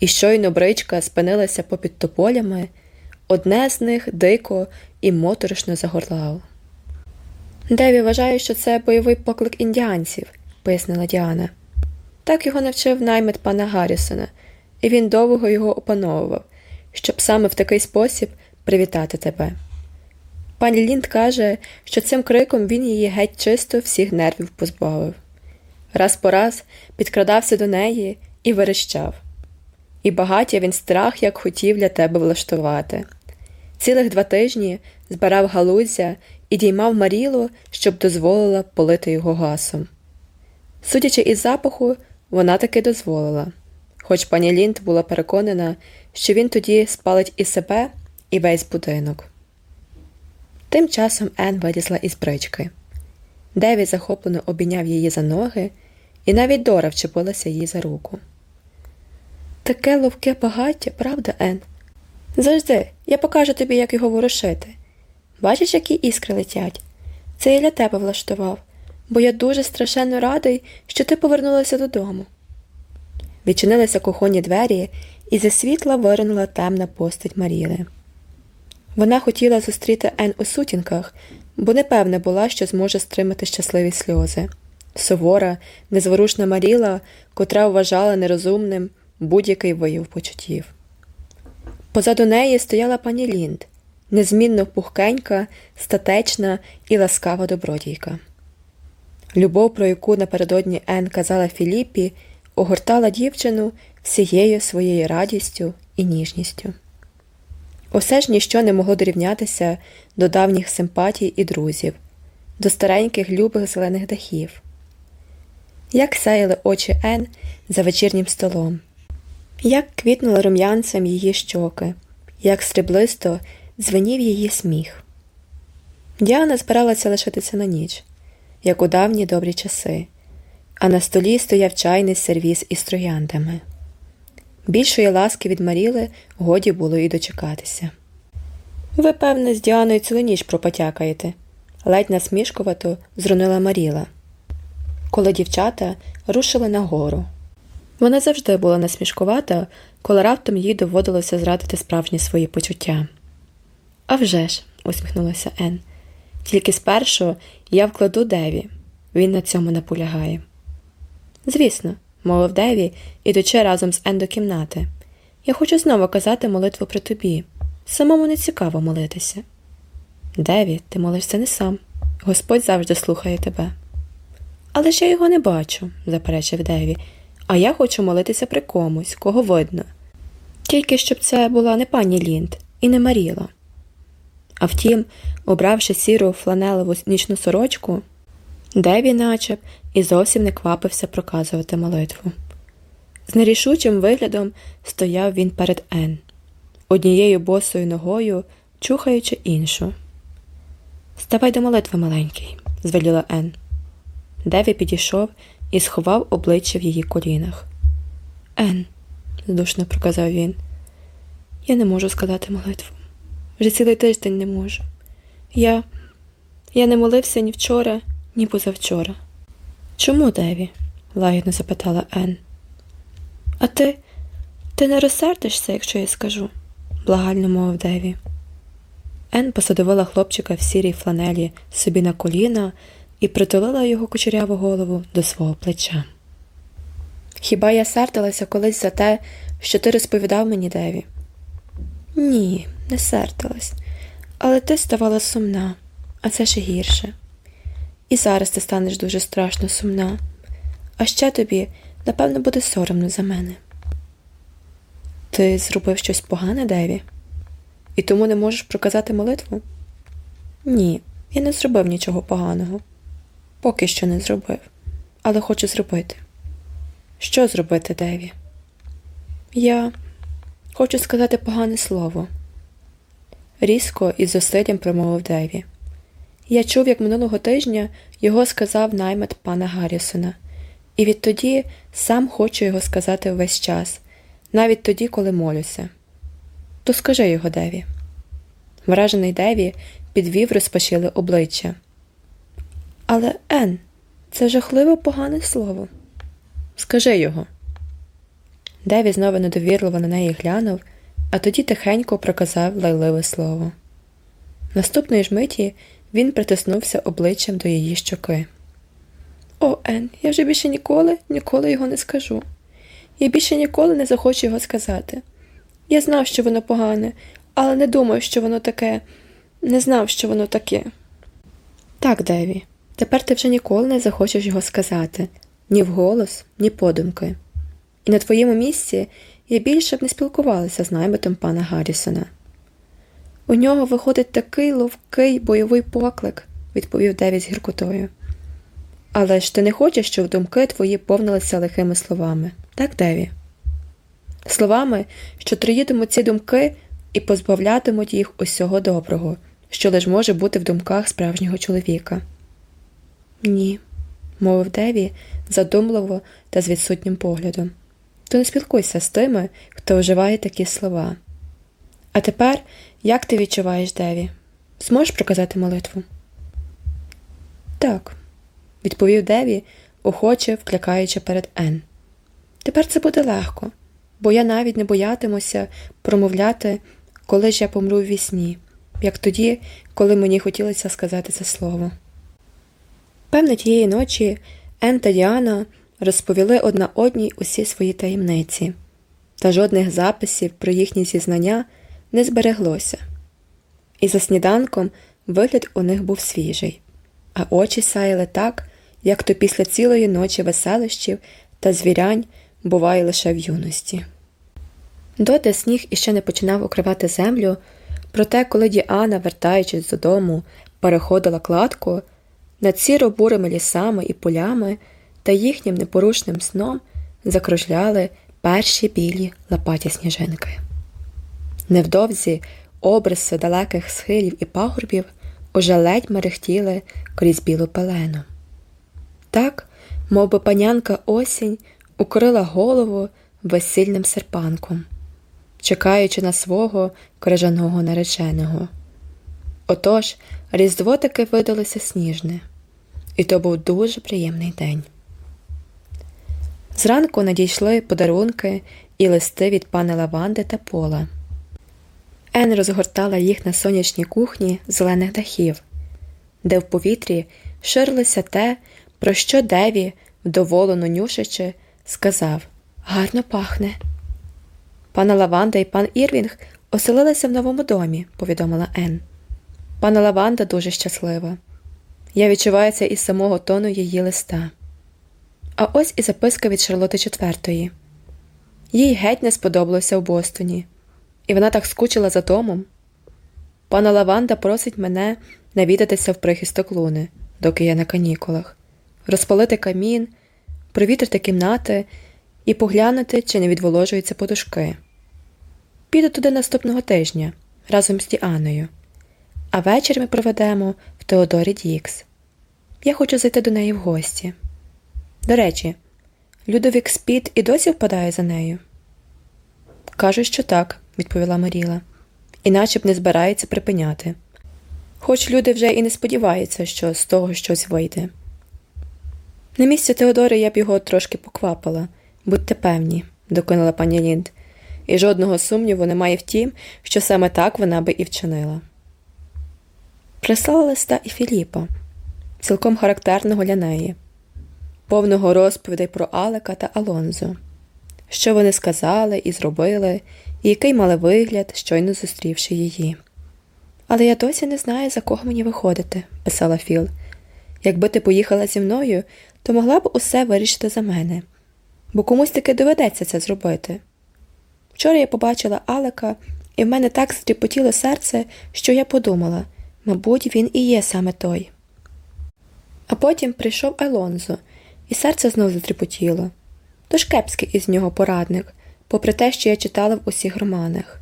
і щойно бричка спинилася попід тополями, одне з них дико і моторошно загорлало. Деві вважає, що це бойовий поклик індіанців, пояснила Діана. Так його навчив наймит пана Гаррісона, і він довго його опановував, щоб саме в такий спосіб привітати тебе. Пані Лінд каже, що цим криком він її геть чисто всіх нервів позбавив. Раз по раз підкрадався до неї і верещав. І багаття він страх як хотів для тебе влаштувати. Цілих два тижні збирав галузя і діймав Марілу, щоб дозволила полити його гасом. Судячи із запаху, вона таки дозволила, хоч пані Лінд була переконана, що він тоді спалить і себе, і весь будинок. Тим часом Ен вилізла із брички. Деві захоплено обійняв її за ноги, і навіть Дора вчепилася їй за руку. Таке ловке багаття, правда, Ен? Завжди, я покажу тобі, як його ворушити. Бачиш, які іскри летять? Це я для тебе влаштував, бо я дуже страшенно радий, що ти повернулася додому. Відчинилися кухонні двері, і зі світла виринула темна постать Маріли. Вона хотіла зустріти Ен у сутінках, бо непевна була, що зможе стримати щасливі сльози. Сувора, незворушна Маріла, котра вважала нерозумним будь-який вияв почуттів. Позаду неї стояла пані Лінд, незмінно пухкенька, статечна і ласкава добродійка. Любов, про яку напередодні Ен казала Філіппі, огортала дівчину всією своєю радістю і ніжністю. Усе ж ніщо не могло дорівнятися до давніх симпатій і друзів, до стареньких любих зелених дахів. Як сяяли очі Ен за вечірнім столом, як квітнули рум'янцем її щоки, як сріблисто дзвенів її сміх. Діана збиралася лишитися на ніч, як у давні добрі часи, а на столі стояв чайний сервіз із трояндами. Більшої ласки від Маріли годі було і дочекатися. Ви, певне, з Діаною цілу ніч пропотякаєте, ледь насмішкувато зрунила Маріла. Коли дівчата рушили нагору. Вона завжди була насмішкувата, коли раптом їй доводилося зрадити справжні свої почуття. «А вже ж», – усміхнулася Ен, тільки спершу я вкладу Деві. Він на цьому наполягає. Звісно, мовив Деві, ідучи разом з Ен до кімнати. Я хочу знову казати молитву при тобі. Самому не цікаво молитися. Деві, ти молишся не сам. Господь завжди слухає тебе. Але ж я його не бачу, заперечив Деві, а я хочу молитися при комусь, кого видно. Тільки щоб це була не пані Лінд і не Маріла. А втім, обравши сіру фланелеву нічну сорочку, Деві начеб і зовсім не квапився проказувати молитву. З нерішучим виглядом стояв він перед Ен, однією босою ногою, чухаючи іншу. Ставай до молитви маленький, звеліла Ен. Деві підійшов і сховав обличчя в її колінах. Ен, здушно проказав він, я не можу сказати молитву. Вже цілий тиждень не можу. Я Я не молився ні вчора, ні позавчора. Чому, Деві? лагідно запитала Ен. А ти ти не розсердишся, якщо я скажу, благально мовив Деві. Ен посадовила хлопчика в сірій фланелі собі на коліна і притулила його кучеряву голову до свого плеча. Хіба я сердилася колись за те, що ти розповідав мені Деві? Ні, не сердилась, але ти ставала сумна, а це ще гірше. І зараз ти станеш дуже страшно сумна, а ще тобі, напевно, буде соромно за мене. Ти зробив щось погане, Деві? І тому не можеш проказати молитву? Ні, я не зробив нічого поганого. Поки що не зробив, але хочу зробити. Що зробити, Деві? Я хочу сказати погане слово. Різко і з зусиллям промовив Деві. Я чув, як минулого тижня його сказав наймет пана Гаррісона, і відтоді сам хочу його сказати весь час, навіть тоді, коли молюся. То скажи його Деві. Вражений Деві підвів розпашіле обличчя. Але Ен, це жахливо погане слово. Скажи його. Деві знову недовірливо на неї глянув, а тоді тихенько проказав лайливе слово. Наступної ж миті він притиснувся обличчям до її щоки. О, Ен, я вже більше ніколи, ніколи його не скажу. Я більше ніколи не захочу його сказати. Я знав, що воно погане, але не думав, що воно таке, не знав, що воно таке. Так, Деві, тепер ти вже ніколи не захочеш його сказати ні вголос, ні подумки. І на твоєму місці я більше б не спілкувалася з наймитом пана Гаррісона. У нього виходить такий ловкий бойовий поклик, відповів Деві з гіркотою. Але ж ти не хочеш, щоб думки твої повнилися лихими словами, так, Деві? Словами, що троїтимуть ці думки і позбавлятимуть їх усього доброго, що лиш може бути в думках справжнього чоловіка. Ні, мовив Деві задумливо та з відсутнім поглядом. То не спілкуйся з тими, хто вживає такі слова. А тепер як ти відчуваєш Деві? Зможеш проказати молитву? Так, відповів Деві, охоче вклякаючи перед Ен. Тепер це буде легко, бо я навіть не боятимуся промовляти, коли ж я помру в вісні, як тоді, коли мені хотілося сказати це слово. Певне, тієї ночі Ен та Діана розповіли одна одній усі свої таємниці, та жодних записів про їхні зізнання не збереглося. І за сніданком вигляд у них був свіжий, а очі сяяли так, як то після цілої ночі веселищів та звірянь буває лише в юності. Доти сніг іще не починав укривати землю, проте, коли Діана, вертаючись додому, переходила кладку, над сіро бурими лісами і полями та їхнім непорушним сном закружляли перші білі лопаті сніжинки. Невдовзі обриси далеких схилів і пагорбів уже ледь мерехтіли крізь білу пелену. Так, мов би панянка осінь укрила голову весільним серпанком, чекаючи на свого крижаного нареченого. Отож, різдво таки видалося сніжне, і то був дуже приємний день. Зранку надійшли подарунки і листи від пана Лаванди та Пола. Ен розгортала їх на сонячній кухні зелених дахів, де в повітрі ширилося те, про що Деві, вдоволено нюшачи, сказав Гарно пахне. Пана Лаванда і пан Ірвінг оселилися в новому домі, повідомила Ен. Пана Лаванда дуже щаслива. Я відчуваю це із самого тону її листа. А ось і записка від Шарлоти IV. Їй геть не сподобалося в Бостоні і вона так скучила за домом. Пана Лаванда просить мене навідатися в прихисток луни, доки я на канікулах, розпалити камін, провітрити кімнати і поглянути, чи не відволожуються подушки. Піду туди наступного тижня разом з Діаною, а вечір ми проведемо Теодорі Дікс. Я хочу зайти до неї в гості. До речі, Людовік Спіт і досі впадає за нею. Кажуть, що так, відповіла Маріла, іначе б не збирається припиняти. Хоч люди вже і не сподіваються, що з того щось вийде. На місці Теодори я б його трошки поквапила, будьте певні, доконала пані Лінд, і жодного сумніву немає в тім, що саме так вона би і вчинила. Прислала листа і Філіпа, цілком характерного для неї, повного розповідей про Алека та Алонзо, що вони сказали і зробили, і який мали вигляд, щойно зустрівши її. Але я досі не знаю, за кого мені виходити, писала Філ. Якби ти поїхала зі мною, то могла б усе вирішити за мене, бо комусь таки доведеться це зробити. Вчора я побачила Алека, і в мене так стріпотіло серце, що я подумала мабуть, він і є саме той. А потім прийшов Алонзо, і серце знов затріпотіло. Тож кепський із нього порадник, попри те, що я читала в усіх романах.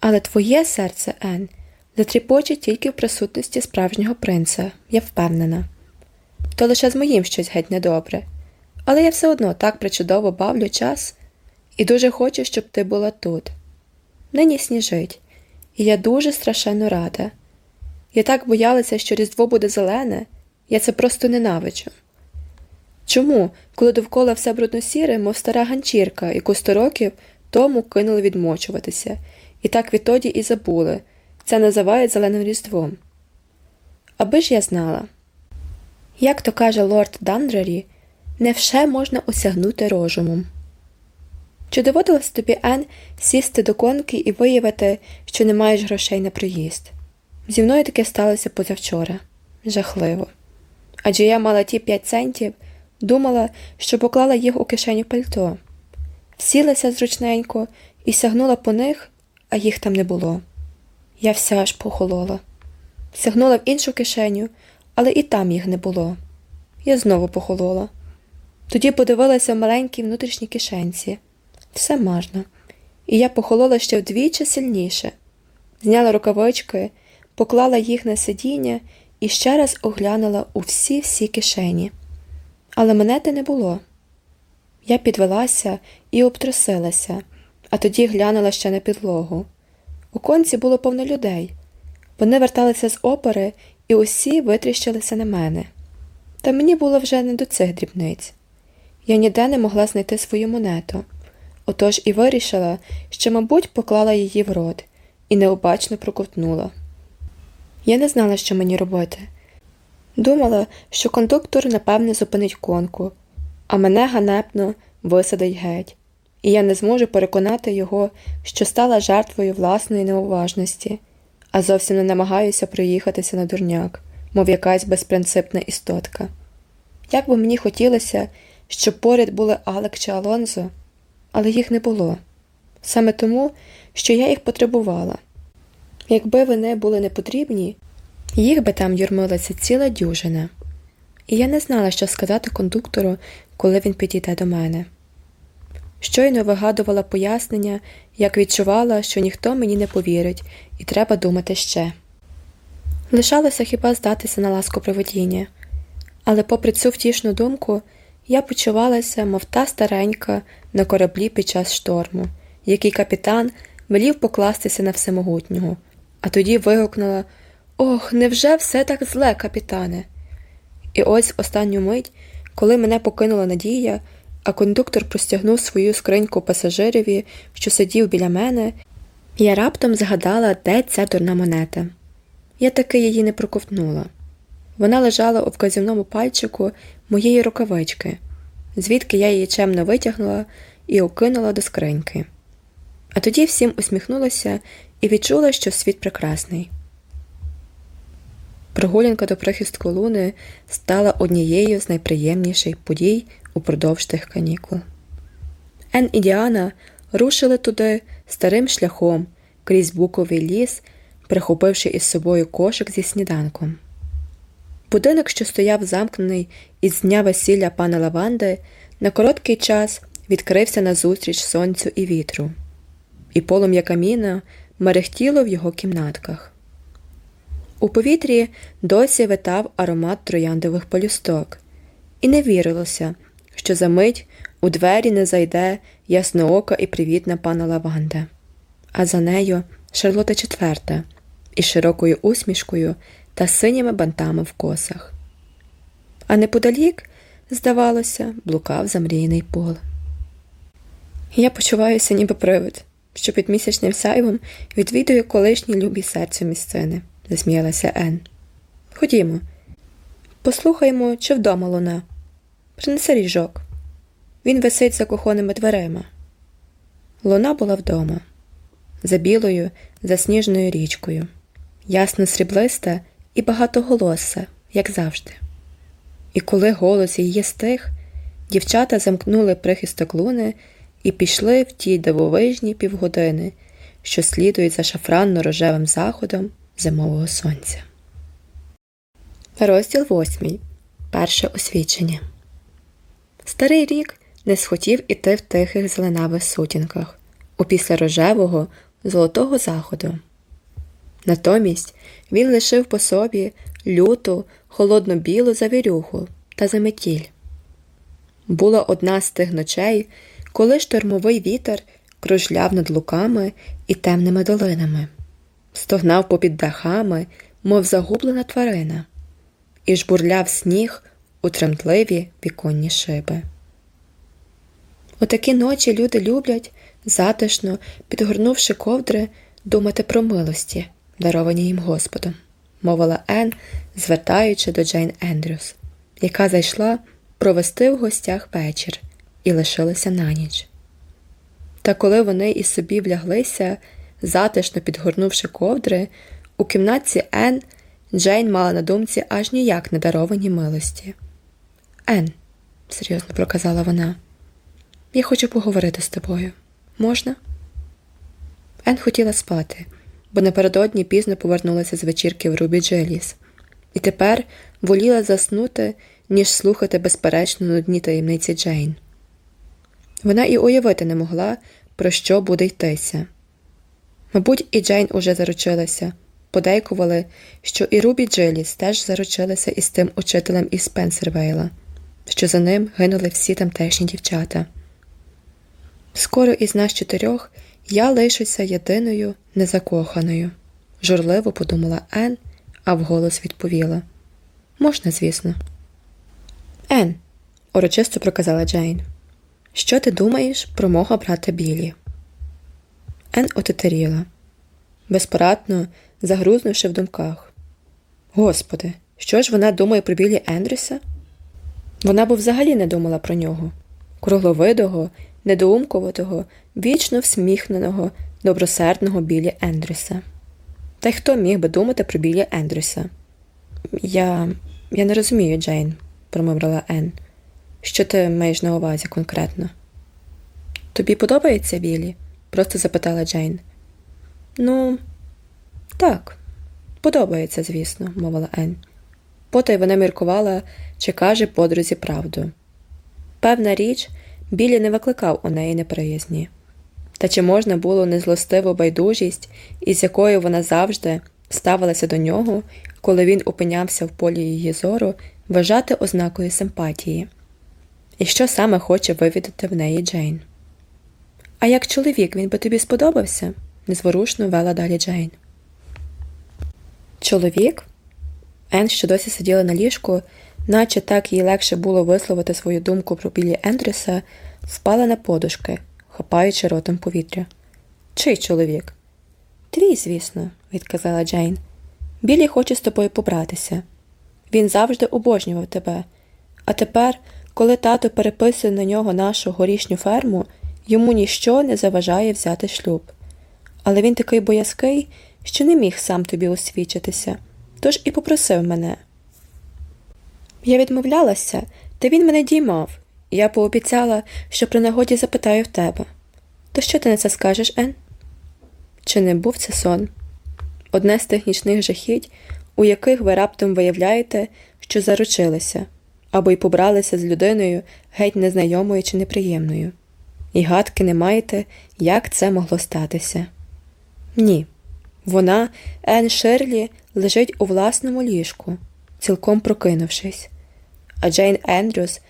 Але твоє серце, Ен, затріпоче тільки в присутності справжнього принца, я впевнена. То лише з моїм щось геть недобре. Але я все одно так причудово бавлю час і дуже хочу, щоб ти була тут. Нині сніжить, і я дуже страшенно рада. Я так боялася, що Різдво буде зелене, я це просто ненавиджу. Чому, коли довкола все брудно-сіре, мов стара ганчірка, яку сто років тому кинули відмочуватися, і так відтоді і забули це називають зеленим різдвом. Аби ж я знала. Як то каже лорд Дандрері, не все можна осягнути розумом. Чи доводилось тобі, Ен, сісти до конки і виявити, що не маєш грошей на приїзд? Зі мною таке сталося позавчора. Жахливо. Адже я мала ті п'ять центів, думала, що поклала їх у кишеню пальто, сілася зручненько і сягнула по них, а їх там не було. Я вся аж похолола. Сягнула в іншу кишеню, але і там їх не було. Я знову похолола. Тоді подивилася в маленькій внутрішній кишенці. Все марно. І я похолола ще вдвічі сильніше. Зняла рукавички, поклала їх на сидіння і ще раз оглянула у всі всі кишені. Але монети не було. Я підвелася і обтрусилася, а тоді глянула ще на підлогу. У конці було повно людей. Вони верталися з опери і усі витріщилися на мене. Та мені було вже не до цих дрібниць. Я ніде не могла знайти свою монету, отож і вирішила, що, мабуть, поклала її в рот і необачно проковтнула. Я не знала, що мені робити. Думала, що кондуктор, напевне, зупинить конку, а мене ганебно висадить геть, і я не зможу переконати його, що стала жертвою власної неуважності, а зовсім не намагаюся проїхатися на дурняк, мов якась безпринципна істотка. Як би мені хотілося, щоб поряд були Алек чи Алонзо, але їх не було, саме тому, що я їх потребувала. Якби вони були не потрібні, їх би там юрмилася ціла дюжина, і я не знала, що сказати кондуктору, коли він підійде до мене. Щойно вигадувала пояснення, як відчувала, що ніхто мені не повірить, і треба думати ще. Лишалося хіба здатися на ласку проведіння, але, попри цю втішну думку, я почувалася, мов та старенька на кораблі під час шторму, який капітан велів покластися на всемогутнього, а тоді вигукнула Ох, невже все так зле, капітане? І ось останню мить, коли мене покинула надія, а кондуктор простягнув свою скриньку пасажирові, що сидів біля мене, я раптом згадала, де ця дурна монета. Я таки її не проковтнула. Вона лежала у вказівному пальчику моєї рукавички, звідки я її чемно витягнула і окинула до скриньки. А тоді всім усміхнулася і відчула, що світ прекрасний. Прогулянка до прихистку луни стала однією з найприємніших подій упродовж тих канікул. Ен і Діана рушили туди старим шляхом крізь буковий ліс, прихопивши із собою кошик зі сніданком. Будинок, що стояв замкнений із дня весілля пана Лаванди, на короткий час відкрився назустріч сонцю і вітру, і полум'я каміна мерехтіло в його кімнатках. У повітрі досі витав аромат трояндових полюсток, і не вірилося, що за мить у двері не зайде ясноока і привітна пана Лаванда, а за нею Шарлота IV із широкою усмішкою та синіми бантами в косах. А неподалік, здавалося, блукав замріяний пол. Я почуваюся, ніби привид, що під місячним сяйвом відвідую колишні любі серцю місцини, засміялася Ен. Ходімо, послухаймо, чи вдома луна. Принеси ріжок. Він висить за кухонними дверима. Луна була вдома, за білою, засніженою річкою, ясно сріблиста і багатоголоса, як завжди. І коли голос її стих, дівчата замкнули прихисток луни і пішли в ті дивовижні півгодини, що слідують за шафранно рожевим заходом зимового сонця. Розділ восьмий. Перше освічення. Старий рік не схотів іти в тихих зеленавих сутінках у після рожевого золотого заходу. Натомість він лишив по собі люту, холодно білу завірюху та заметіль. Була одна з тих ночей, коли штормовий вітер кружляв над луками і темними долинами, стогнав попід дахами, мов загублена тварина, і жбурляв сніг у тремтливі віконні шиби. У такі ночі люди люблять, затишно, підгорнувши ковдри, думати про милості, даровані їм Господом, мовила Ен, звертаючи до Джейн Ендрюс, яка зайшла провести в гостях вечір і лишилася на ніч. Та коли вони і собі вляглися, затишно підгорнувши ковдри, у кімнатці Ен Джейн мала на думці аж ніяк не даровані милості. Ен, серйозно проказала вона, я хочу поговорити з тобою. Можна? Ен хотіла спати, бо напередодні пізно повернулася з вечірки в Рубі Джиліс, і тепер воліла заснути, ніж слухати безперечно нудні таємниці Джейн. Вона і уявити не могла, про що буде йтися. Мабуть, і Джейн уже заручилася, подейкували, що і Рубі Джиліс теж заручилася із тим учителем із Спенсервейла, що за ним гинули всі тамтешні дівчата. Скоро із нас чотирьох я лишуся єдиною незакоханою, журливо подумала Ен, а вголос відповіла Можна, звісно. Ен, урочисто проказала Джейн. Що ти думаєш про мого брата Білі? Ен отетеріла, безпорадно загрузнувши в думках. Господи, що ж вона думає про Білі Ендрюса? Вона б взагалі не думала про нього, кругловидого, недоумковатого, вічно всміхненого, добросердного Білі Ендрюса. Та й хто міг би думати про Білі Ендрюса? Я я не розумію, Джейн, промовила Ен. Що ти маєш на увазі конкретно? Тобі подобається Білі? просто запитала Джейн. Ну, так, подобається, звісно, мовила Ен. Потай вона міркувала, чи каже подрузі правду. Певна річ, Білі не викликав у неї неприязні. Та чи можна було незлостиву байдужість, із якою вона завжди ставилася до нього, коли він опинявся в полі її зору, вважати ознакою симпатії? І що саме хоче вивідати в неї Джейн? А як чоловік він би тобі сподобався? незворушно вела далі Джейн. Чоловік? Ен, що досі сиділа на ліжку, наче так їй легше було висловити свою думку про білі Ендрюса, впала на подушки, хапаючи ротом повітря. Чий чоловік? Твій, звісно, відказала Джейн. Білі хоче з тобою побратися. Він завжди обожнював тебе. А тепер, коли тато переписує на нього нашу горішню ферму, йому ніщо не заважає взяти шлюб. Але він такий боязкий, що не міг сам тобі освічитися, тож і попросив мене. Я відмовлялася, та він мене діймав, і я пообіцяла, що при нагоді запитаю в тебе. То що ти на це скажеш, Ен? Чи не був це сон? Одне з тих нічних жахіть, у яких ви раптом виявляєте, що заручилися, або й побралися з людиною геть незнайомою чи неприємною, і гадки не маєте, як це могло статися. Ні. Вона, Ен Ширлі, лежить у власному ліжку, цілком прокинувшись, а Джейн Ендрюс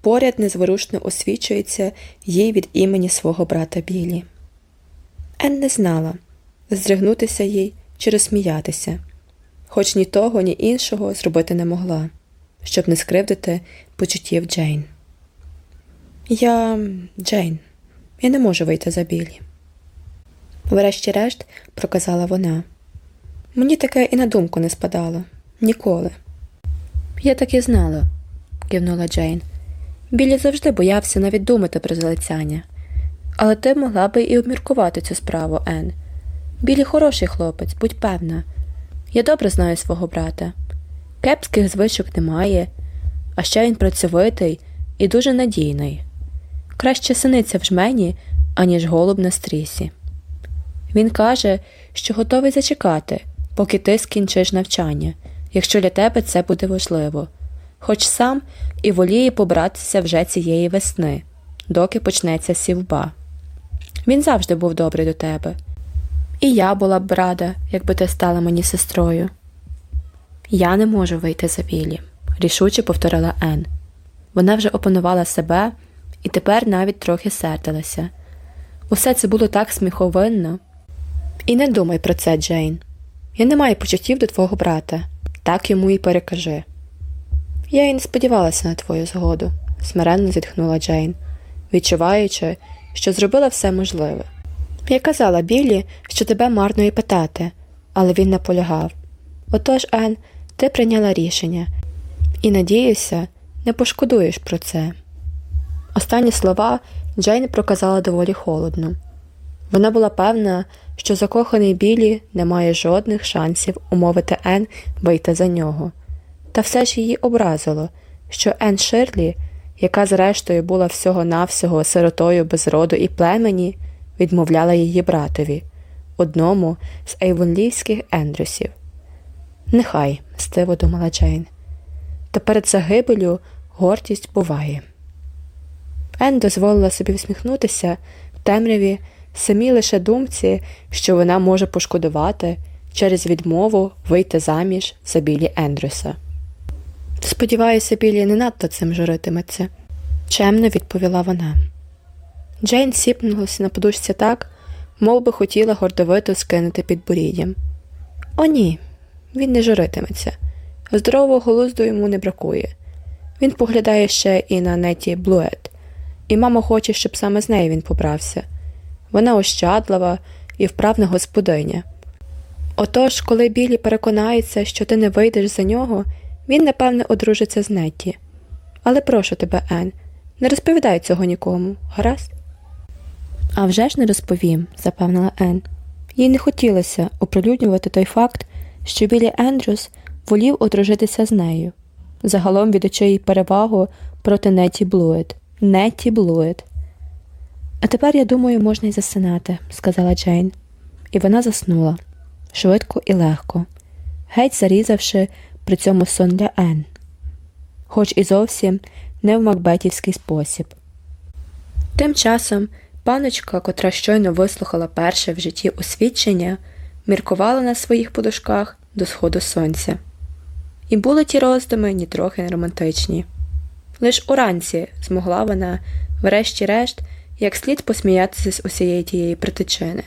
поряд незворушно освічується їй від імені свого брата Білі. Ен не знала здригнутися їй чи розсміятися, хоч ні того, ні іншого зробити не могла, щоб не скривдити почуттів Джейн. Я, Джейн, я не можу вийти за білі. Врешті-решт, проказала вона. Мені таке і на думку не спадало ніколи. Я так і знала, кивнула Джейн. Білі завжди боявся навіть думати про залицяння. Але ти могла би і обміркувати цю справу, Ен. Білі хороший хлопець, будь певна. Я добре знаю свого брата. Кепських звичок немає, а ще він працьовитий і дуже надійний. Краще синиця в жмені, аніж голуб на стрісі. Він каже, що готовий зачекати, поки ти скінчиш навчання, якщо для тебе це буде важливо, хоч сам і воліє побратися вже цієї весни, доки почнеться сівба. Він завжди був добрий до тебе. І я була б рада, якби ти стала мені сестрою. Я не можу вийти за Віллі, рішуче повторила Ен. Вона вже опанувала себе і тепер навіть трохи сердилася. Усе це було так сміховинно. І не думай про це, Джейн. Я не маю почуттів до твого брата, так йому і перекажи. Я й не сподівалася на твою згоду, смиренно зітхнула Джейн, відчуваючи, що зробила все можливе. Я казала Біллі, що тебе марно і питати, але він наполягав. Отож, Ен, ти прийняла рішення, і, надіюся, не пошкодуєш про це. Останні слова Джейн проказала доволі холодно. Вона була певна, що закоханий Білі не має жодних шансів умовити Ен вийти за нього. Та все ж її образило, що Ен Ширлі, яка зрештою була всього-навсього сиротою без роду і племені, відмовляла її братові, одному з ейвонлівських Ендрюсів. Нехай, стиво думала Джейн. Та перед загибелю гордість буває. Ен дозволила собі всміхнутися в темряві самі лише думці, що вона може пошкодувати через відмову вийти заміж за білі Ендрюса. Сподіваюся, білі не надто цим журитиметься, чемно відповіла вона. Джейн сіпнулася на подушці так, мов би хотіла гордовито скинути під боріддям. О, ні, він не журитиметься. Здорового глузду йому не бракує. Він поглядає ще і на неті Блует, і мама хоче, щоб саме з нею він побрався. Вона ощадлива і вправна господиня. Отож, коли Білі переконається, що ти не вийдеш за нього, він, напевне, одружиться з Нетті. Але прошу тебе, Ен, не розповідай цього нікому, гаразд? «А вже ж не розповім, запевнила Ен. Їй не хотілося оприлюднювати той факт, що Білі Ендрюс волів одружитися з нею, загалом віддачи їй перевагу проти Неті Блует. Неті Блует. А тепер, я думаю, можна й засинати, сказала Джейн, і вона заснула швидко і легко, геть зарізавши при цьому сон для Ен, хоч і зовсім не в макбетівський спосіб. Тим часом паночка, котра щойно вислухала перше в житті освідчення, міркувала на своїх подушках до сходу сонця. І були ті роздуми нітрохи не романтичні. Лиш уранці змогла вона, врешті-решт, як слід посміятися з усієї тієї притичини.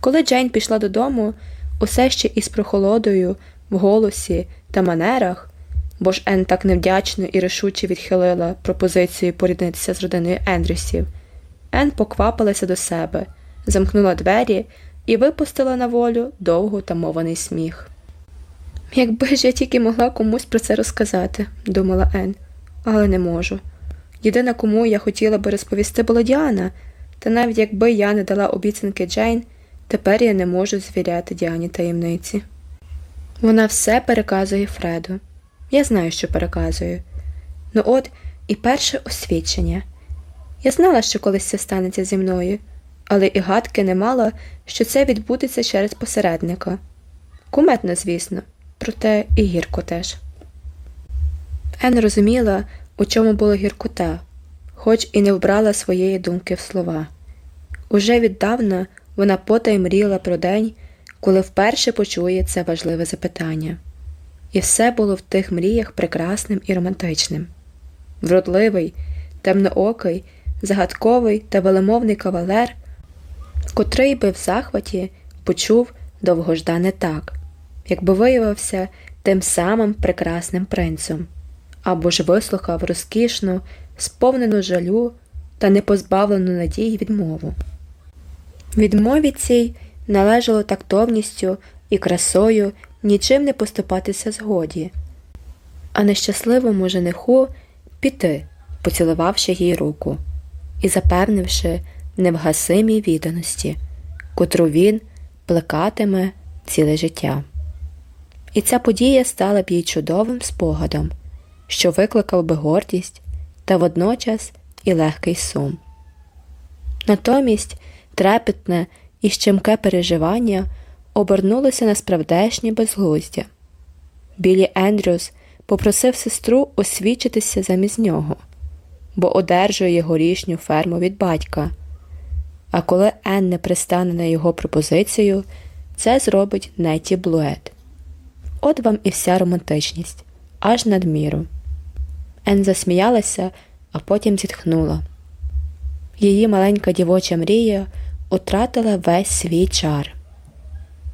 Коли Джейн пішла додому, усе ще із прохолодою в голосі та манерах, бо ж Ен так невдячно і рішуче відхилила пропозицію поріднитися з родиною Ендрюсів, Ен поквапилася до себе, замкнула двері і випустила на волю довго тамований сміх. Якби ж я тільки могла комусь про це розказати, думала Ен, але не можу. Єдина, кому я хотіла би розповісти, була Діана, та навіть якби я не дала обіцянки Джейн, тепер я не можу звіряти Діані таємниці. Вона все переказує Фреду. Я знаю, що переказую. Ну от і перше освідчення. Я знала, що колись це станеться зі мною, але і гадки не мала, що це відбудеться через посередника. Куметно, звісно, проте і гірко теж. Ен розуміла, у чому була гіркота, хоч і не вбрала своєї думки в слова. Уже віддавна вона потай мріяла про день, коли вперше почує це важливе запитання. І все було в тих мріях прекрасним і романтичним. Вродливий, темноокий, загадковий та велемовний кавалер, котрий би в захваті почув довгождане так, якби виявився тим самим прекрасним принцем або ж вислухав розкішну, сповнену жалю та непозбавлену надії відмову. Відмові цій належало тактовністю і красою нічим не поступатися згоді, а нещасливому жениху піти, поцілувавши їй руку і запевнивши невгасимій відданості, котру він плекатиме ціле життя. І ця подія стала б їй чудовим спогадом що викликав би гордість та водночас і легкий сум. Натомість трепетне і щемке переживання обернулося на справдешнє безглуздя. Білі Ендрюс попросив сестру освічитися замість нього, бо одержує горішню ферму від батька. А коли Ен не пристане на його пропозицію, це зробить Неті Блует. От вам і вся романтичність, аж надміру. Ен засміялася, а потім зітхнула. Її маленька дівоча мрія утратила весь свій чар.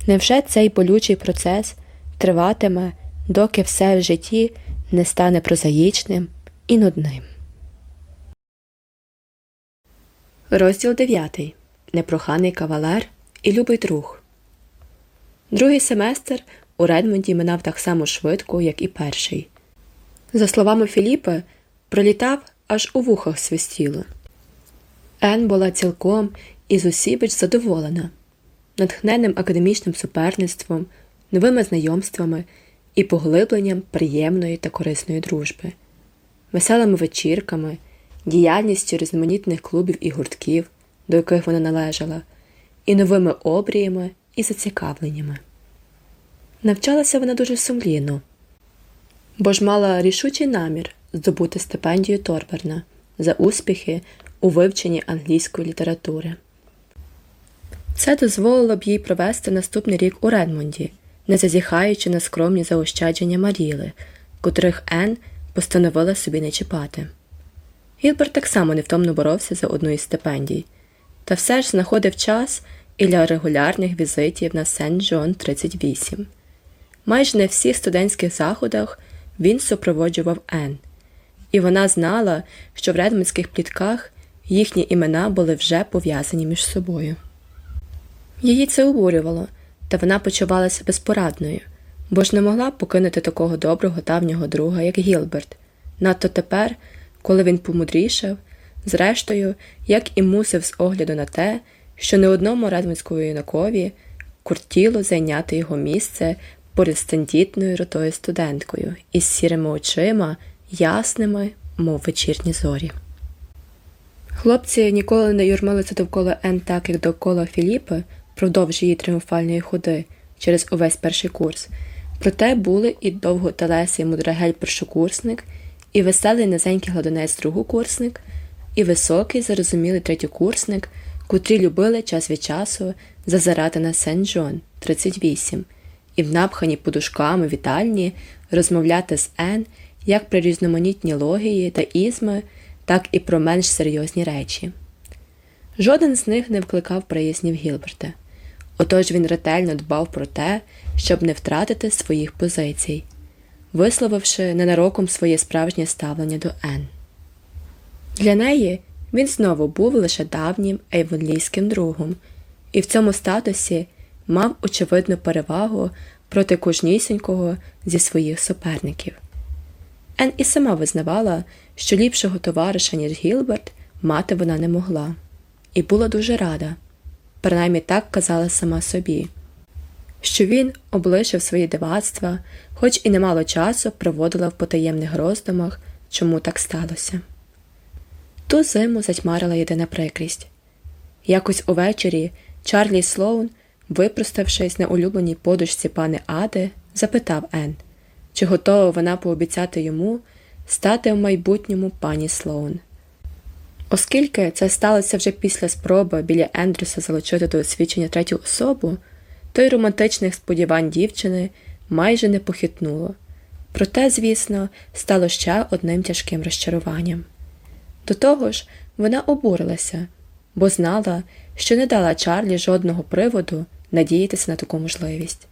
Невже цей болючий процес триватиме, доки все в житті не стане прозаїчним і нудним. Розділ 9. Непроханий кавалер і любий друг. Другий семестр у Редмонді минав так само швидко, як і перший. За словами Філіпа, пролітав аж у вухах свистіло. Ен була цілком і зусібіч задоволена натхненним академічним суперництвом, новими знайомствами і поглибленням приємної та корисної дружби, веселими вечірками, діяльністю різноманітних клубів і гуртків, до яких вона належала, і новими обріями і зацікавленнями. Навчалася вона дуже сумлінно, бо ж мала рішучий намір здобути стипендію Торберна за успіхи у вивченні англійської літератури. Це дозволило б їй провести наступний рік у Редмонді, не зазіхаючи на скромні заощадження Маріли, котрих Ен постановила собі не чіпати. Гілберт так само невтомно боровся за одну із стипендій, та все ж знаходив час і для регулярних візитів на Сент Джон 38. Майже на всіх студентських заходах він супроводжував Ен, і вона знала, що в редмонських плітках їхні імена були вже пов'язані між собою. Її це обурювало, та вона почувалася безпорадною, бо ж не могла покинути такого доброго давнього друга, як Гілберт, надто тепер, коли він помудрішав, зрештою, як і мусив з огляду на те, що не одному редмонському юнакові куртіло зайняти його місце поряд з ротою студенткою із сірими очима, ясними, мов вечірні зорі. Хлопці ніколи не юрмилися довкола Ен так, як довкола Філіпи, впродовж її тріумфальної ходи через увесь перший курс. Проте були і довготелесий мудрагель першокурсник, і веселий низенький гладонець другокурсник, і високий, зарозумілий третєкурсник, котрі любили час від часу зазирати на Сен Джон 38 і в напхані подушками вітальні розмовляти з Ен як про різноманітні логії та ізми, так і про менш серйозні речі. Жоден з них не вкликав прияснів Гілберта. Отож він ретельно дбав про те, щоб не втратити своїх позицій, висловивши ненароком своє справжнє ставлення до Ен. Для неї він знову був лише давнім ейвонлійським другом, і в цьому статусі мав очевидну перевагу проти кожнісінького зі своїх суперників. Ен і сама визнавала, що ліпшого товариша, ніж Гілберт, мати вона не могла, і була дуже рада принаймні так казала сама собі, що він облишив свої дивацтва, хоч і немало часу проводила в потаємних роздумах, чому так сталося. Ту зиму затьмарила єдина прикрість. Якось увечері Чарлі Слоун, випроставшись на улюбленій подушці пани Ади, запитав Ен, чи готова вона пообіцяти йому стати в майбутньому пані Слоун. Оскільки це сталося вже після спроби біля Ендрюса залучити до освічення третю особу, то й романтичних сподівань дівчини майже не похитнуло. Проте, звісно, стало ще одним тяжким розчаруванням. До того ж, вона обурилася, бо знала, що не дала Чарлі жодного приводу надіятися на таку можливість.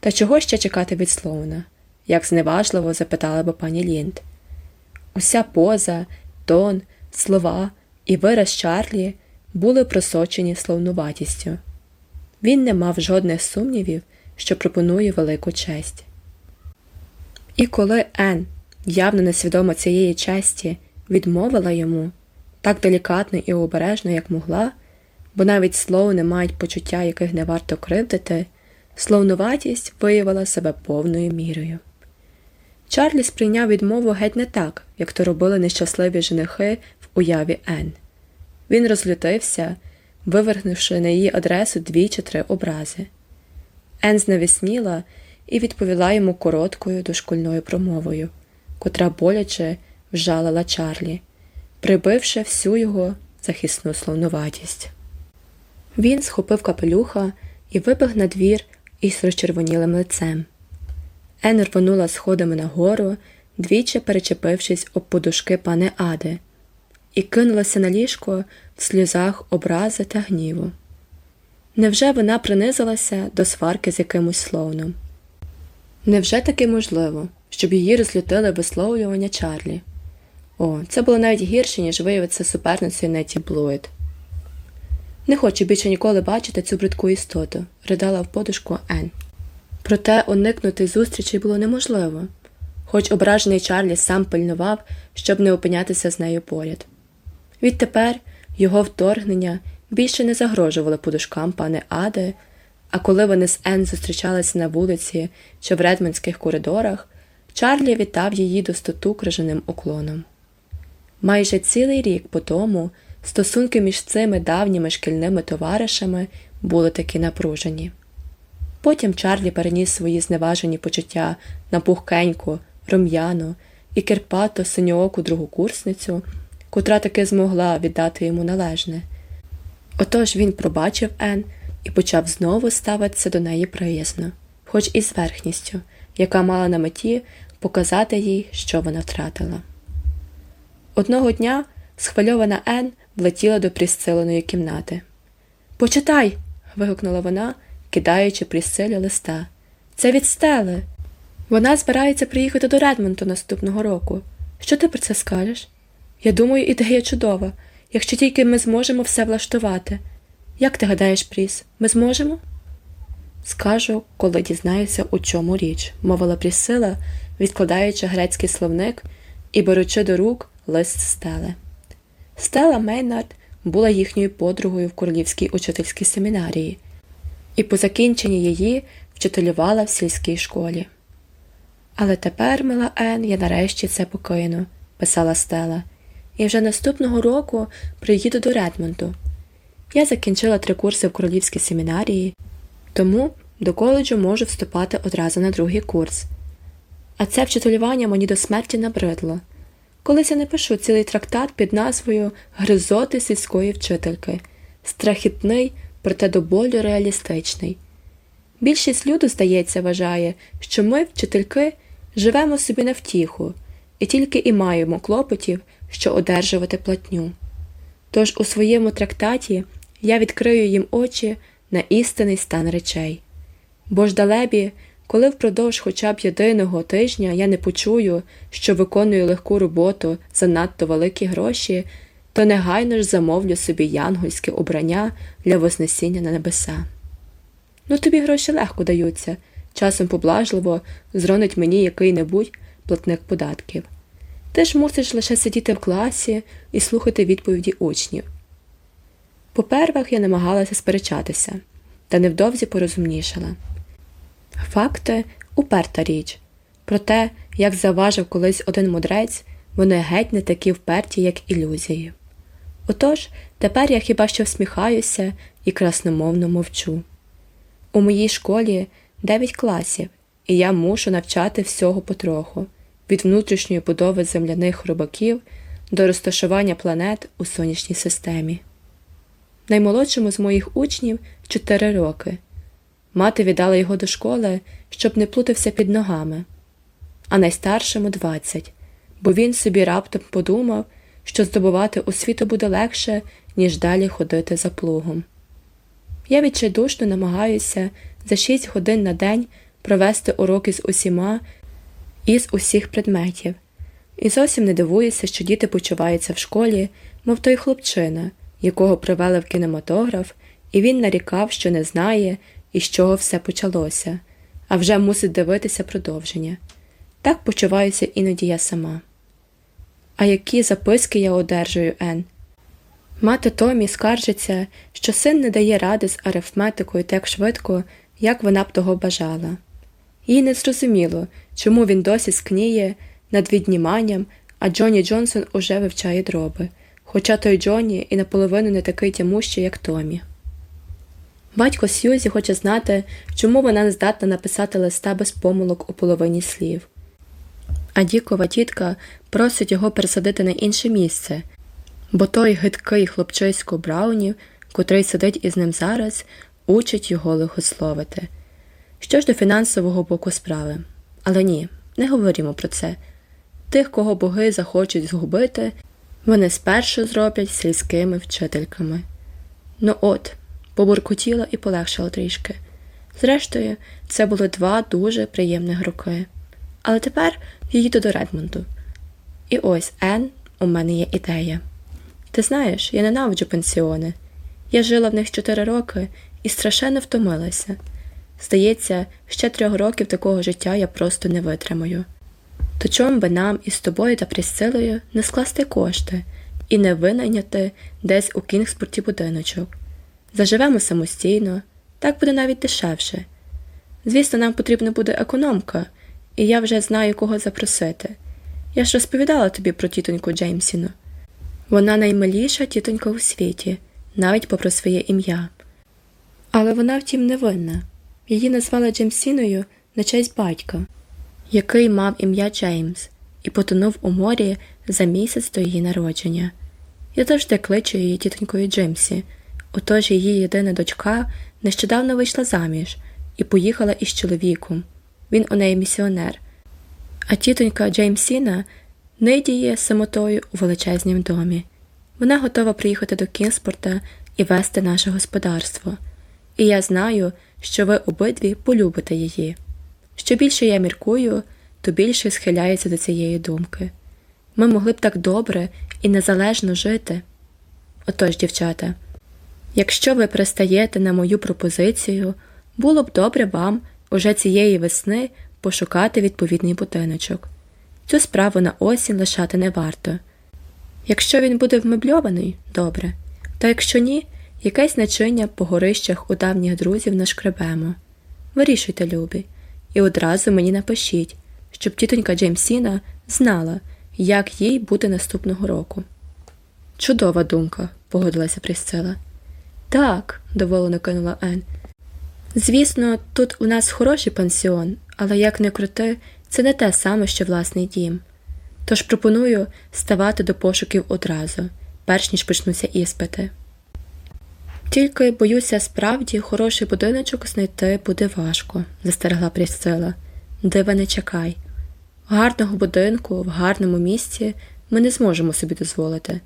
Та чого ще чекати від Слоуна? як зневажливо запитала б пані Лінд. Уся поза, тон слова і вираз Чарлі були просочені словнуватістю. Він не мав жодних сумнівів, що пропонує велику честь. І коли Ен, явно несвідомо цієї честі, відмовила йому так делікатно і обережно, як могла, бо навіть слов не мають почуття, яких не варто кривдити, словнуватість виявила себе повною мірою. Чарлі сприйняв відмову геть не так, як то робили нещасливі женихи в уяві Ен. Він розлютився, вивергнувши на її адресу дві чи три образи. Ен зневісніла і відповіла йому короткою дошкульною промовою, котра боляче вжалила Чарлі, прибивши всю його захисну словнуватість. Він схопив капелюха і вибіг на двір із розчервонілим лицем. Ен рвонула сходами нагору, двічі перечепившись об подушки пани Ади, і кинулася на ліжко в сльозах образи та гніву. Невже вона принизилася до сварки з якимось словном? Невже таки можливо, щоб її розлютили висловлювання Чарлі. О, це було навіть гірше, ніж виявитися суперницею Неті Блует. Не хочу більше ніколи бачити цю бридку істоту, ридала в подушку Ен. Проте уникнути зустрічі було неможливо, хоч ображений Чарлі сам пильнував, щоб не опинятися з нею поряд. Відтепер його вторгнення більше не загрожувало подушкам пани Ади, а коли вони з Ен зустрічалися на вулиці чи в редманських коридорах, Чарлі вітав її достоту крижаним уклоном. Майже цілий рік по тому стосунки між цими давніми шкільними товаришами були таки напружені. Потім Чарлі переніс свої зневажені почуття на пухкеньку, рум'яну і кирпато синьооку другокурсницю, котра таки змогла віддати йому належне. Отож він пробачив Ен і почав знову ставитися до неї приязно, хоч і з верхністю, яка мала на меті показати їй, що вона втратила. Одного дня схвильована Ен влетіла до присциленої кімнати. Почитай. вигукнула вона, кидаючи Прісцилі листа. Це від стели. Вона збирається приїхати до Редмонту наступного року. Що ти про це скажеш? Я думаю, ідея чудова, якщо тільки ми зможемо все влаштувати. Як ти гадаєш, Пріс, ми зможемо? Скажу, коли дізнаюся, у чому річ, мовила Прісила, відкладаючи грецький словник і беручи до рук лист стели. Стела Мейнард була їхньою подругою в королівській учительській семінарії, і по закінченні її вчителювала в сільській школі. Але тепер, мила Ен, я нарешті це покину, писала Стела, і вже наступного року приїду до Редмонту. Я закінчила три курси в королівській семінарії, тому до коледжу можу вступати одразу на другий курс. А це вчителювання мені до смерті набридло. Колись я напишу цілий трактат під назвою Гризоти сільської вчительки, страхітний, проте до болю реалістичний. Більшість люду, здається, вважає, що ми, вчительки, живемо собі на втіху і тільки і маємо клопотів, що одержувати платню. Тож у своєму трактаті я відкрию їм очі на істинний стан речей. Бо ж далебі коли впродовж хоча б єдиного тижня я не почую, що виконую легку роботу за надто великі гроші, то негайно ж замовлю собі янгольське обрання для вознесіння на небеса. Ну тобі гроші легко даються, часом поблажливо зронить мені який небудь платник податків. Ти ж мусиш лише сидіти в класі і слухати відповіді учнів. По первах я намагалася сперечатися, та невдовзі порозумнішала. Факти уперта річ. Проте, як заважив колись один мудрець, вони геть не такі вперті, як ілюзії. Отож, тепер я хіба що всміхаюся і красномовно мовчу. У моїй школі дев'ять класів, і я мушу навчати всього потроху від внутрішньої будови земляних рубаків до розташування планет у сонячній системі. Наймолодшому з моїх учнів чотири роки. Мати віддала його до школи, щоб не плутався під ногами, а найстаршому двадцять, бо він собі раптом подумав, що здобувати освіту буде легше, ніж далі ходити за плугом. Я відчайдушно намагаюся за шість годин на день провести уроки з усіма із усіх предметів, і зовсім не дивуюся, що діти почуваються в школі, мов той хлопчина, якого привели в кінематограф, і він нарікав, що не знає, із чого все почалося, а вже мусить дивитися продовження. Так почуваюся іноді я сама. А які записки я одержую, Ен? Мати Томі скаржиться, що син не дає ради з арифметикою так швидко, як вона б того бажала. Їй не зрозуміло, чому він досі скніє над відніманням, а Джонні Джонсон уже вивчає дроби, хоча той Джонні і наполовину не такий тямущий, як Томі. Батько Сьюзі хоче знати, чому вона не здатна написати листа без помилок у половині слів. А Дікова тітка просить його пересадити на інше місце, бо той гидкий хлопчисько Браунів, котрий сидить із ним зараз, учить його лихословити. Що ж до фінансового боку справи. Але ні, не говоримо про це. Тих, кого боги захочуть згубити, вони спершу зроблять сільськими вчительками. Ну от, побуркотіла і полегшала трішки. Зрештою, це були два дуже приємних роки. Але тепер їду до Редмонду. І ось, Ен, у мене є ідея. Ти знаєш, я ненавиджу пансіони. Я жила в них чотири роки і страшенно втомилася. Здається, ще трьох років такого життя я просто не витримаю. То чому би нам із тобою та Прісцилою не скласти кошти і не винайняти десь у Кінгспорті будиночок? Заживемо самостійно, так буде навіть дешевше. Звісно, нам потрібна буде економка, і я вже знаю, кого запросити. Я ж розповідала тобі про тітоньку Джеймсіну. Вона наймиліша тітонька у світі, навіть попри своє ім'я. Але вона, втім, не винна. Її назвали Джеймсіною на честь батька, який мав ім'я Джеймс і потонув у морі за місяць до її народження. Я завжди кличу її тітонькою Джеймсі, отож її єдина дочка нещодавно вийшла заміж і поїхала із чоловіком. Він у неї місіонер. А тітонька Джеймсіна нидіє самотою у величезнім домі. Вона готова приїхати до Кінспорта і вести наше господарство. І я знаю, що ви обидві полюбите її. Що більше я міркую, то більше схиляється до цієї думки. Ми могли б так добре і незалежно жити. Отож, дівчата, якщо ви пристаєте на мою пропозицію, було б добре вам уже цієї весни пошукати відповідний будиночок. Цю справу на осінь лишати не варто. Якщо він буде вмебльований, добре, та якщо ні, якесь начиння по горищах у давніх друзів нашкребемо. Вирішуйте, любі, і одразу мені напишіть, щоб тітонька Джеймсіна знала, як їй бути наступного року. Чудова думка, погодилася Присцила. Так, доволено кинула Ен. Звісно, тут у нас хороший пансіон, але як не крути, це не те саме, що власний дім. Тож пропоную ставати до пошуків одразу, перш ніж почнуться іспити. Тільки, боюся, справді хороший будиночок знайти буде важко, застерегла Прісцила. Дива не чекай. Гарного будинку в гарному місці ми не зможемо собі дозволити.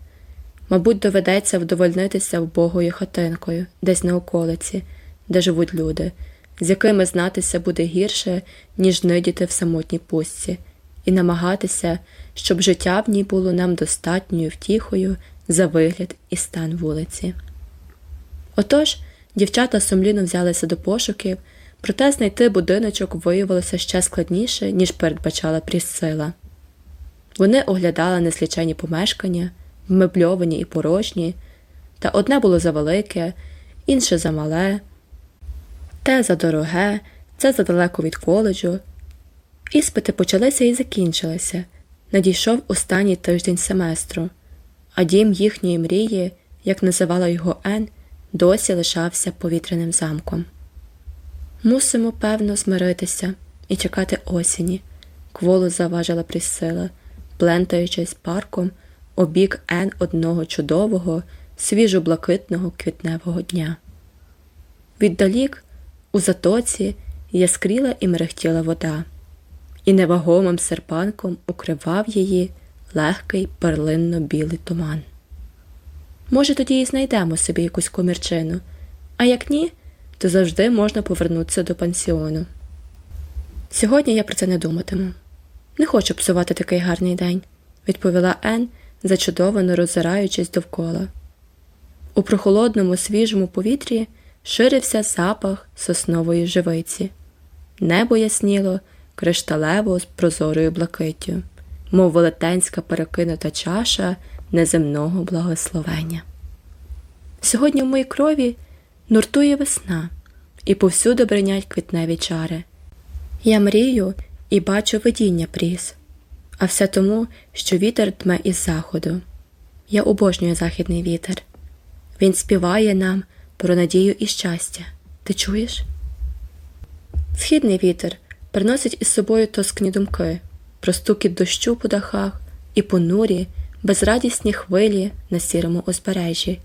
Мабуть, доведеться вдовольнитися вбогою хатинкою, десь на околиці, де живуть люди, з якими знатися буде гірше, ніж нидіти в самотній пустці, і намагатися, щоб життя в ній було нам достатньою втіхою за вигляд і стан вулиці. Отож, дівчата сумлінно взялися до пошуків, проте знайти будиночок виявилося ще складніше, ніж передбачала Пріссила. Вони оглядали неслічені помешкання, вмебльовані і порожні, та одне було завелике, інше замале, те задороге, це задалеко від коледжу. Іспити почалися і закінчилися. Надійшов останній тиждень семестру, а дім їхньої мрії, як називала його Ен, досі лишався повітряним замком. Мусимо, певно, змиритися і чекати осені, кволо заважила Присила, плентаючись парком обік Ен одного чудового, свіжо блакитного квітневого дня. Віддалік, у затоці, яскріла і мерехтіла вода, і невагомим серпанком укривав її легкий перлинно білий туман. Може, тоді і знайдемо собі якусь комірчину, а як ні, то завжди можна повернутися до пансіону. Сьогодні я про це не думатиму. Не хочу псувати такий гарний день, відповіла Ен, зачудовано роззираючись довкола. У прохолодному свіжому повітрі ширився запах соснової живиці, небо ясніло кришталево з прозорою блакиттю, мов велетенська перекинута чаша неземного благословення. Сьогодні в моїй крові нуртує весна, і повсюди бринять квітневі чари. Я мрію і бачу видіння пріс, а все тому, що вітер дме із заходу. Я обожнюю західний вітер. Він співає нам про надію і щастя. Ти чуєш? Східний вітер приносить із собою тоскні думки, про стукіт дощу по дахах і понурі, безрадісні хвилі на сірому узбережжі.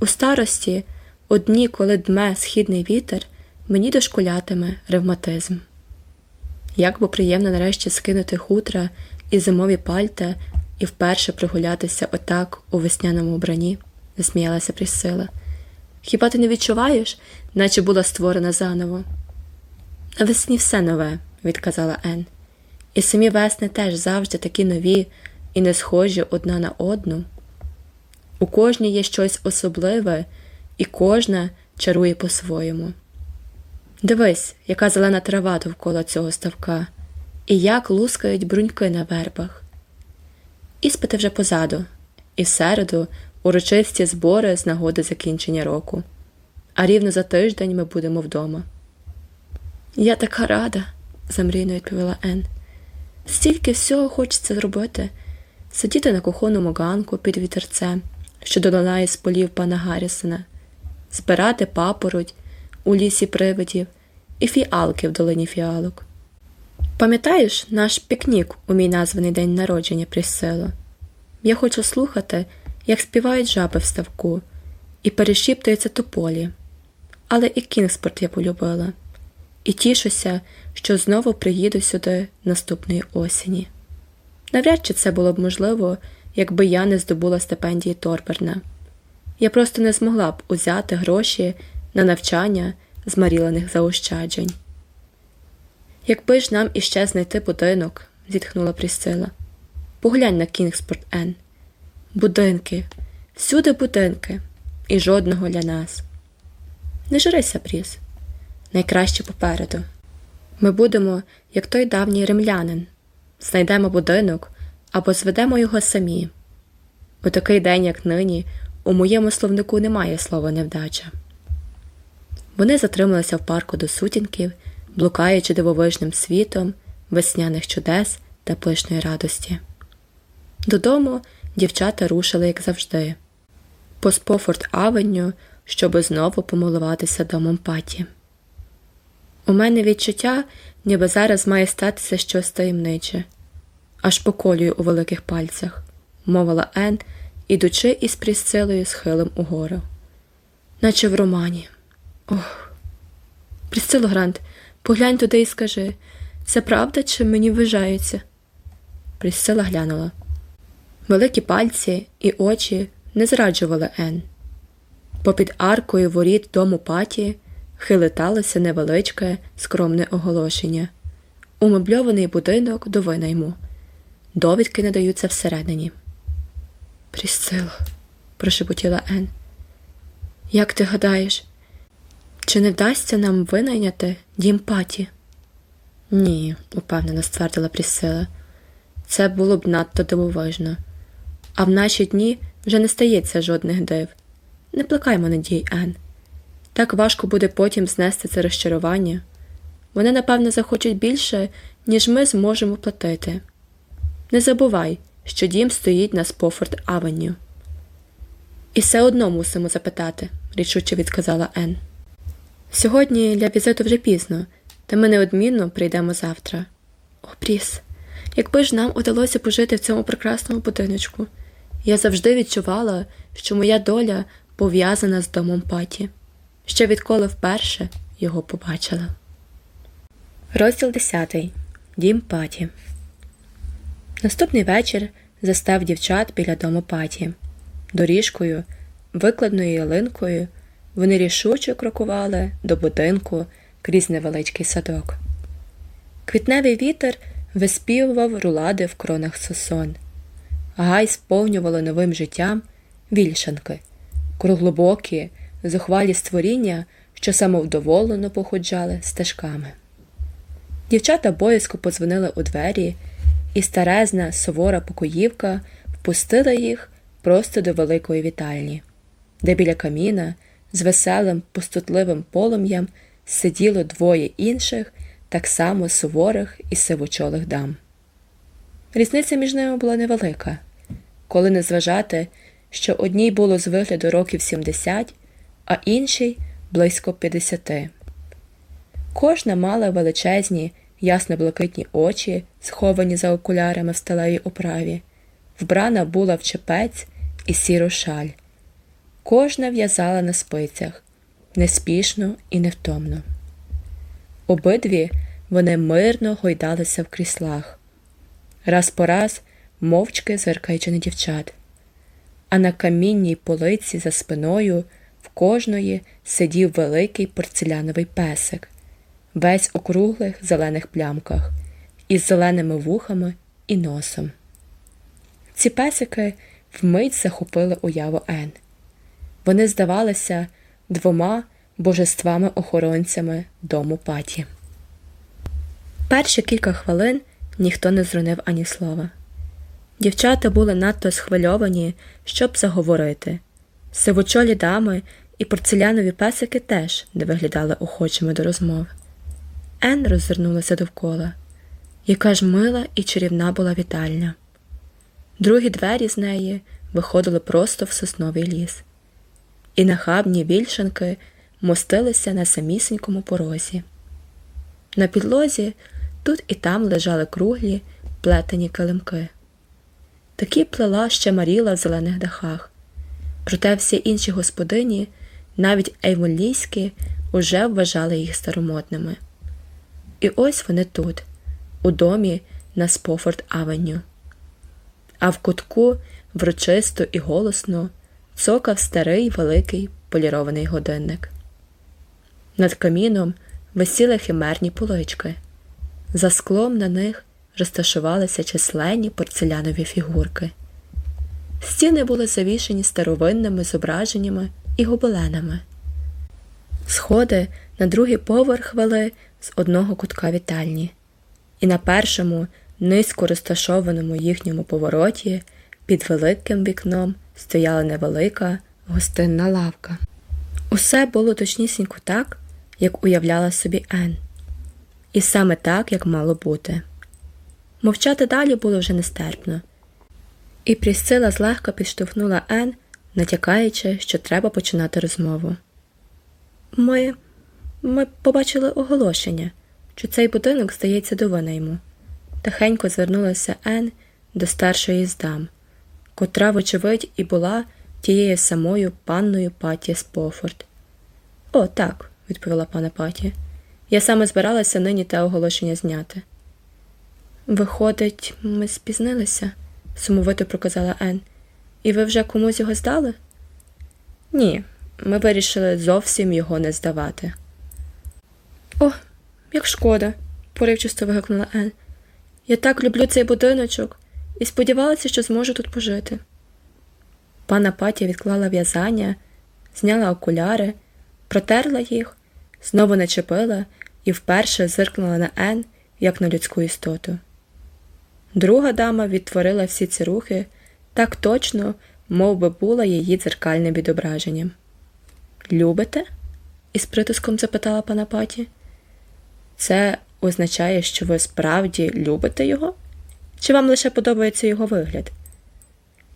У старості, одні, коли дме східний вітер, мені дошкулятиме ревматизм. Як би приємно нарешті скинути хутра і зимові пальта і вперше прогулятися отак у весняному обранні, засміялася Присила. Хіба ти не відчуваєш, наче була створена заново? Навесні все нове, відказала Ен. І самі весни теж завжди такі нові і не схожі одна на одну. У кожній є щось особливе, і кожна чарує по-своєму. Дивись, яка зелена трава довкола цього ставка, і як лускають бруньки на вербах. Іспити вже позаду, і в середу урочисті збори з нагоди закінчення року, а рівно за тиждень ми будемо вдома. Я така рада, замрійно відповіла Ен. Стільки всього хочеться зробити сидіти на кухонному ганку під вітерцем, що долинає з полів пана Гаррісона, збирати папороть у лісі привидів і фіалки в долині фіалок. Пам'ятаєш наш пікнік у мій названий день народження Присило? Я хочу слухати, як співають жаби в ставку, і перешіптуються тополі. Але і Кінгспорт я полюбила, і тішуся, що знову приїду сюди наступної осені. Навряд чи це було б можливо, якби я не здобула стипендії Торберна. Я просто не змогла б узяти гроші на навчання змарілених заощаджень. Якби ж нам іще знайти будинок, зітхнула Прісцила. Поглянь на Кінгспорт Ен. Будинки, всюди будинки, і жодного для нас. Не журися, Пріс. Найкраще попереду. Ми будемо, як той давній римлянин, знайдемо будинок або зведемо його самі. У такий день, як нині, у моєму словнику немає слова невдача. Вони затрималися в парку до сутінків, блукаючи дивовижним світом, весняних чудес та пишної радості. Додому дівчата рушили, як завжди, по Спофорд Авеню, щоби знову помилуватися домом паті. У мене відчуття, ніби зараз має статися щось таємниче, аж поколюю у великих пальцях, мовила Ен, ідучи із присцилою схилем угору. Наче в романі. Ох. Присцило Грант, поглянь туди і скажи це правда, чи мені вважається? Присцила глянула. Великі пальці і очі не зраджували Ен. Попід аркою воріт дому паті хилиталося невеличке, скромне оголошення умебльований будинок до винайму. Довідки надаються всередині. Прісцило, прошепотіла Ен. Як ти гадаєш, чи не вдасться нам винайняти дім паті? Ні, упевнено ствердила Прісцила. Це було б надто дивовижно. А в наші дні вже не стається жодних див. Не плекаймо надій, Ен. Так важко буде потім знести це розчарування. Вони, напевно, захочуть більше, ніж ми зможемо платити. Не забувай, що дім стоїть на Спофорд Авеню. І все одно мусимо запитати, рішуче відказала Ен. Сьогодні для візиту вже пізно, та ми неодмінно прийдемо завтра. О, Пріс, якби ж нам удалося пожити в цьому прекрасному будиночку. Я завжди відчувала, що моя доля пов'язана з домом паті, ще відколи вперше його побачила. Розділ 10. Дім паті. Наступний вечір застав дівчат біля дому паті. Доріжкою, викладною ялинкою, вони рішуче крокували до будинку крізь невеличкий садок. Квітневий вітер виспівував рулади в кронах сосон. Гай сповнювали новим життям вільшанки, круглобокі, зухвалі створіння, що самовдоволено походжали стежками. Дівчата боязко подзвонили у двері, і старезна сувора покоївка впустила їх просто до великої вітальні, де біля каміна з веселим пустотливим полум'ям сиділо двоє інших, так само суворих і сивочолих дам. Різниця між ними була невелика, коли не зважати, що одній було з вигляду років 70, а іншій близько 50. Кожна мала величезні, ясно блакитні очі, сховані за окулярами в сталевій оправі, вбрана була в чепець і сіру шаль. Кожна в'язала на спицях неспішно і невтомно. Обидві вони мирно гойдалися в кріслах раз по раз мовчки зеркаючи на дівчат, а на камінній полиці за спиною в кожної сидів великий порцеляновий песик, весь у круглих зелених плямках, із зеленими вухами і носом. Ці песики вмить захопили уяву Ен. Вони здавалися двома божествами-охоронцями дому паті. Перші кілька хвилин ніхто не зронив ані слова. Дівчата були надто схвильовані, щоб заговорити. Сивочолі дами і порцелянові песики теж не виглядали охочими до розмов. Ен роззирнулася довкола. Яка ж мила і чарівна була вітальня. Другі двері з неї виходили просто в сосновий ліс, і нахабні вільшанки мостилися на самісінькому порозі. На підлозі тут і там лежали круглі плетені килимки. Такі плела ще маріла в зелених дахах, проте всі інші господині, навіть ейволійські, уже вважали їх старомодними. І ось вони тут, у домі на Спофорд Авеню. А в кутку врочисто і голосно цокав старий великий полірований годинник. Над каміном висіли химерні полички. За склом на них розташувалися численні порцелянові фігурки. Стіни були завішені старовинними зображеннями і гобеленами. Сходи на другий поверх вели з одного кутка вітальні, і на першому, низько розташованому їхньому повороті, під великим вікном стояла невелика гостинна лавка. Усе було точнісінько так, як уявляла собі Ен, і саме так, як мало бути. Мовчати далі було вже нестерпно, і Прісцила злегка підштовхнула Ен, натякаючи, що треба починати розмову. Ми ми побачили оголошення, що цей будинок здається до винайму. Тихенько звернулася Ен до старшої з дам, котра, вочевидь, і була тією самою панною Паті Спофорд. О, так, відповіла пана Паті. Я саме збиралася нині те оголошення зняти. Виходить, ми спізнилися, сумовито проказала Ен. І ви вже комусь його здали? Ні, ми вирішили зовсім його не здавати. О, як шкода, поривчисто вигукнула Ен. Я так люблю цей будиночок і сподівалася, що зможу тут пожити. Пана Патя відклала в'язання, зняла окуляри, протерла їх, знову начепила і вперше зиркнула на Ен, як на людську істоту. Друга дама відтворила всі ці рухи так точно, мов би була її дзеркальним відображенням. Любите? із притиском запитала пана Паті. Це означає, що ви справді любите його? Чи вам лише подобається його вигляд?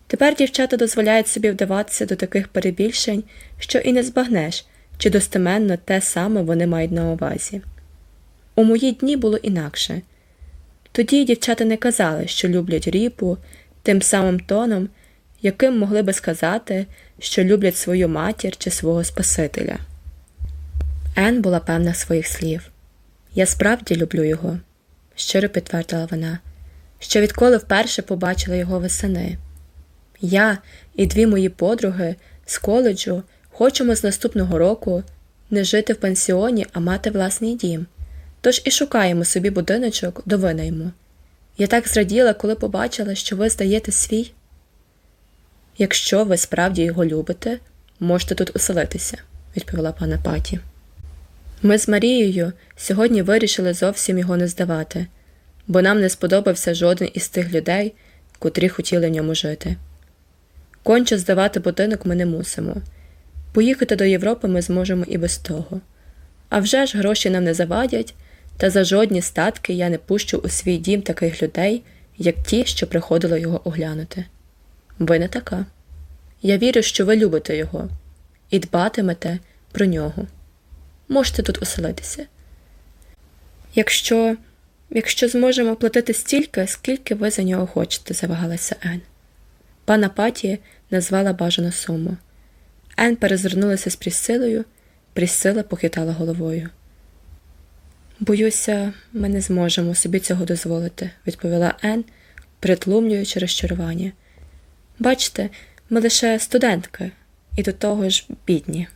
Тепер дівчата дозволяють собі вдаватися до таких перебільшень, що і не збагнеш, чи достеменно те саме вони мають на увазі. У мої дні було інакше. Тоді дівчата не казали, що люблять ріпу, тим самим тоном, яким могли би сказати, що люблять свою матір чи свого Спасителя. Ен була певна своїх слів. Я справді люблю його, щиро підтвердила вона, що відколи вперше побачила його весени. Я і дві мої подруги з коледжу хочемо з наступного року не жити в пансіоні, а мати власний дім. Тож і шукаємо собі будиночок до винайму. Я так зраділа, коли побачила, що ви здаєте свій. Якщо ви справді його любите, можете тут оселитися, відповіла пана Паті. Ми з Марією сьогодні вирішили зовсім його не здавати, бо нам не сподобався жоден із тих людей, котрі хотіли в ньому жити. Конче здавати будинок ми не мусимо. Поїхати до Європи ми зможемо і без того. А вже ж гроші нам не завадять, та за жодні статки я не пущу у свій дім таких людей, як ті, що приходили його оглянути. Ви не така. Я вірю, що ви любите його і дбатимете про нього. Можете тут оселитися. Якщо якщо зможемо платити стільки, скільки ви за нього хочете, завагалася Ен. Пана Паті назвала бажану суму. Ен перезирнулася з Прісилою, Прісила похитала головою. Боюся, ми не зможемо собі цього дозволити, відповіла Ен, притлумлюючи розчарування. Бачите, ми лише студентки і до того ж бідні.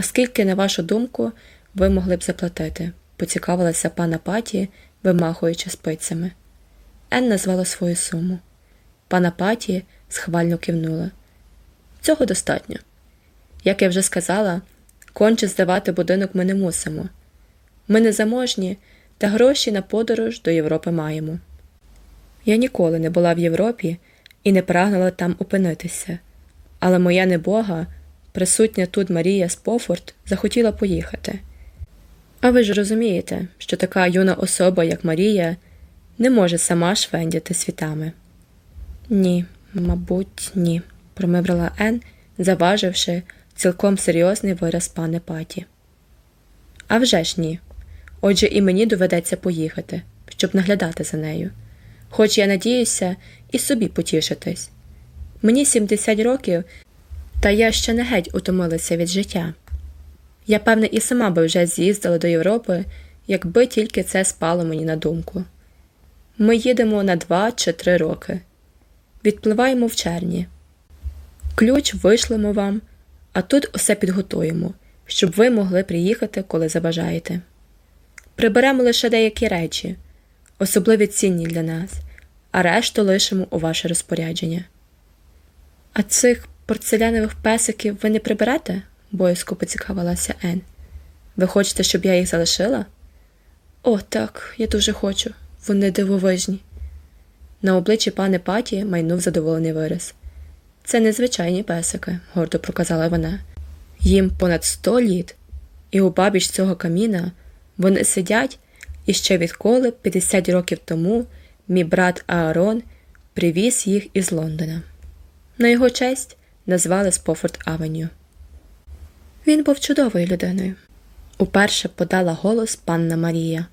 А скільки, на вашу думку, ви могли б заплатити? поцікавилася пана Паті вимахуючи спицями. Ен назвала свою суму. Пана Паті схвально кивнула. Цього достатньо. Як я вже сказала, конче здавати будинок ми не мусимо. Ми не заможні, та гроші на подорож до Європи маємо. Я ніколи не була в Європі і не прагнула там опинитися, але моя небога, присутня тут Марія Спофорд, захотіла поїхати. А ви ж розумієте, що така юна особа, як Марія, не може сама швендяти світами. Ні, мабуть, ні, промиврила Ен, заваживши цілком серйозний вираз пане Паті. «А вже ж ні. Отже, і мені доведеться поїхати, щоб наглядати за нею. Хоч я надіюся і собі потішитись. Мені 70 років, та я ще не геть утомилася від життя. Я, певне, і сама би вже з'їздила до Європи, якби тільки це спало мені на думку. Ми їдемо на два чи три роки. Відпливаємо в червні. Ключ вишлемо вам, а тут усе підготуємо, щоб ви могли приїхати, коли забажаєте. Приберемо лише деякі речі, особливо цінні для нас, а решту лишимо у ваше розпорядження. А цих порцелянових песиків ви не приберете? боязко поцікавилася Ен. Ви хочете, щоб я їх залишила? О, так, я дуже хочу. Вони дивовижні. На обличчі пане Паті майнув задоволений вираз. Це незвичайні песики, гордо проказала вона. Їм понад сто літ, і у бабіч цього каміна вони сидять і ще відколи 50 років тому мій брат Аарон привіз їх із Лондона. На його честь назвали Спофорд Авеню. Він був чудовою людиною. Уперше подала голос панна Марія.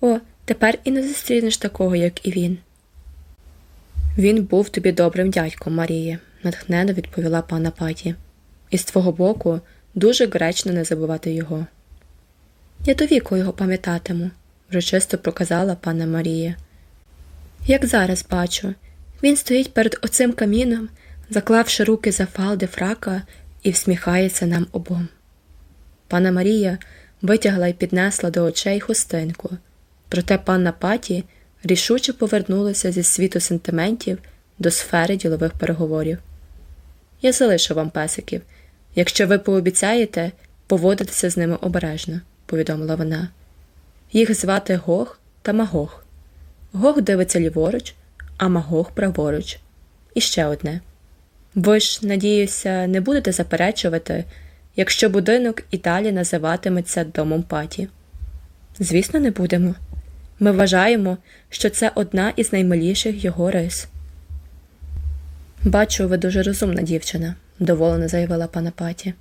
О, тепер і не зустрінеш такого, як і він. Він був тобі добрим дядьком, Марія, натхненно відповіла пана Паті. І з твого боку дуже гречно не забувати його. Я до віку його пам'ятатиму, врочисто проказала пана Марія. Як зараз бачу, він стоїть перед оцим каміном, заклавши руки за фалди фрака і всміхається нам обом. Пана Марія витягла і піднесла до очей хустинку, проте панна Паті рішуче повернулася зі світу сентиментів до сфери ділових переговорів. Я залишу вам песиків, якщо ви пообіцяєте поводитися з ними обережно, повідомила вона. Їх звати Гог та Магог. Гог дивиться ліворуч, а Магог праворуч. І ще одне. Ви ж, надіюся, не будете заперечувати, якщо будинок і далі називатиметься домом паті. Звісно, не будемо. Ми вважаємо, що це одна із наймиліших його рис. Бачу, ви дуже розумна дівчина, доволено заявила пана Паті.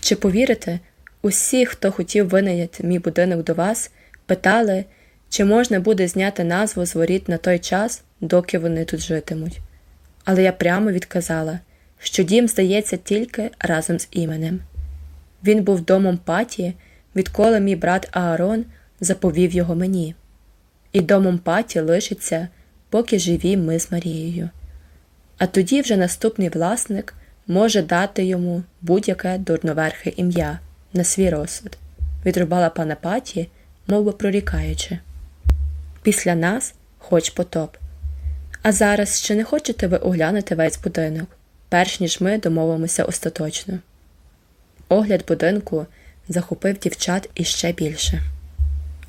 Чи повірите, усі, хто хотів винайняти мій будинок до вас, питали, чи можна буде зняти назву з воріт на той час, доки вони тут житимуть. Але я прямо відказала, що дім здається тільки разом з іменем. Він був домом паті, відколи мій брат Аарон заповів його мені, і домом паті лишиться, поки живі ми з Марією. А тоді вже наступний власник може дати йому будь-яке дурноверхе ім'я на свій розсуд, відрубала пана паті, мов би прорікаючи. Після нас хоч потоп. А зараз ще не хочете ви оглянути весь будинок, перш ніж ми домовимося остаточно. Огляд будинку захопив дівчат іще більше.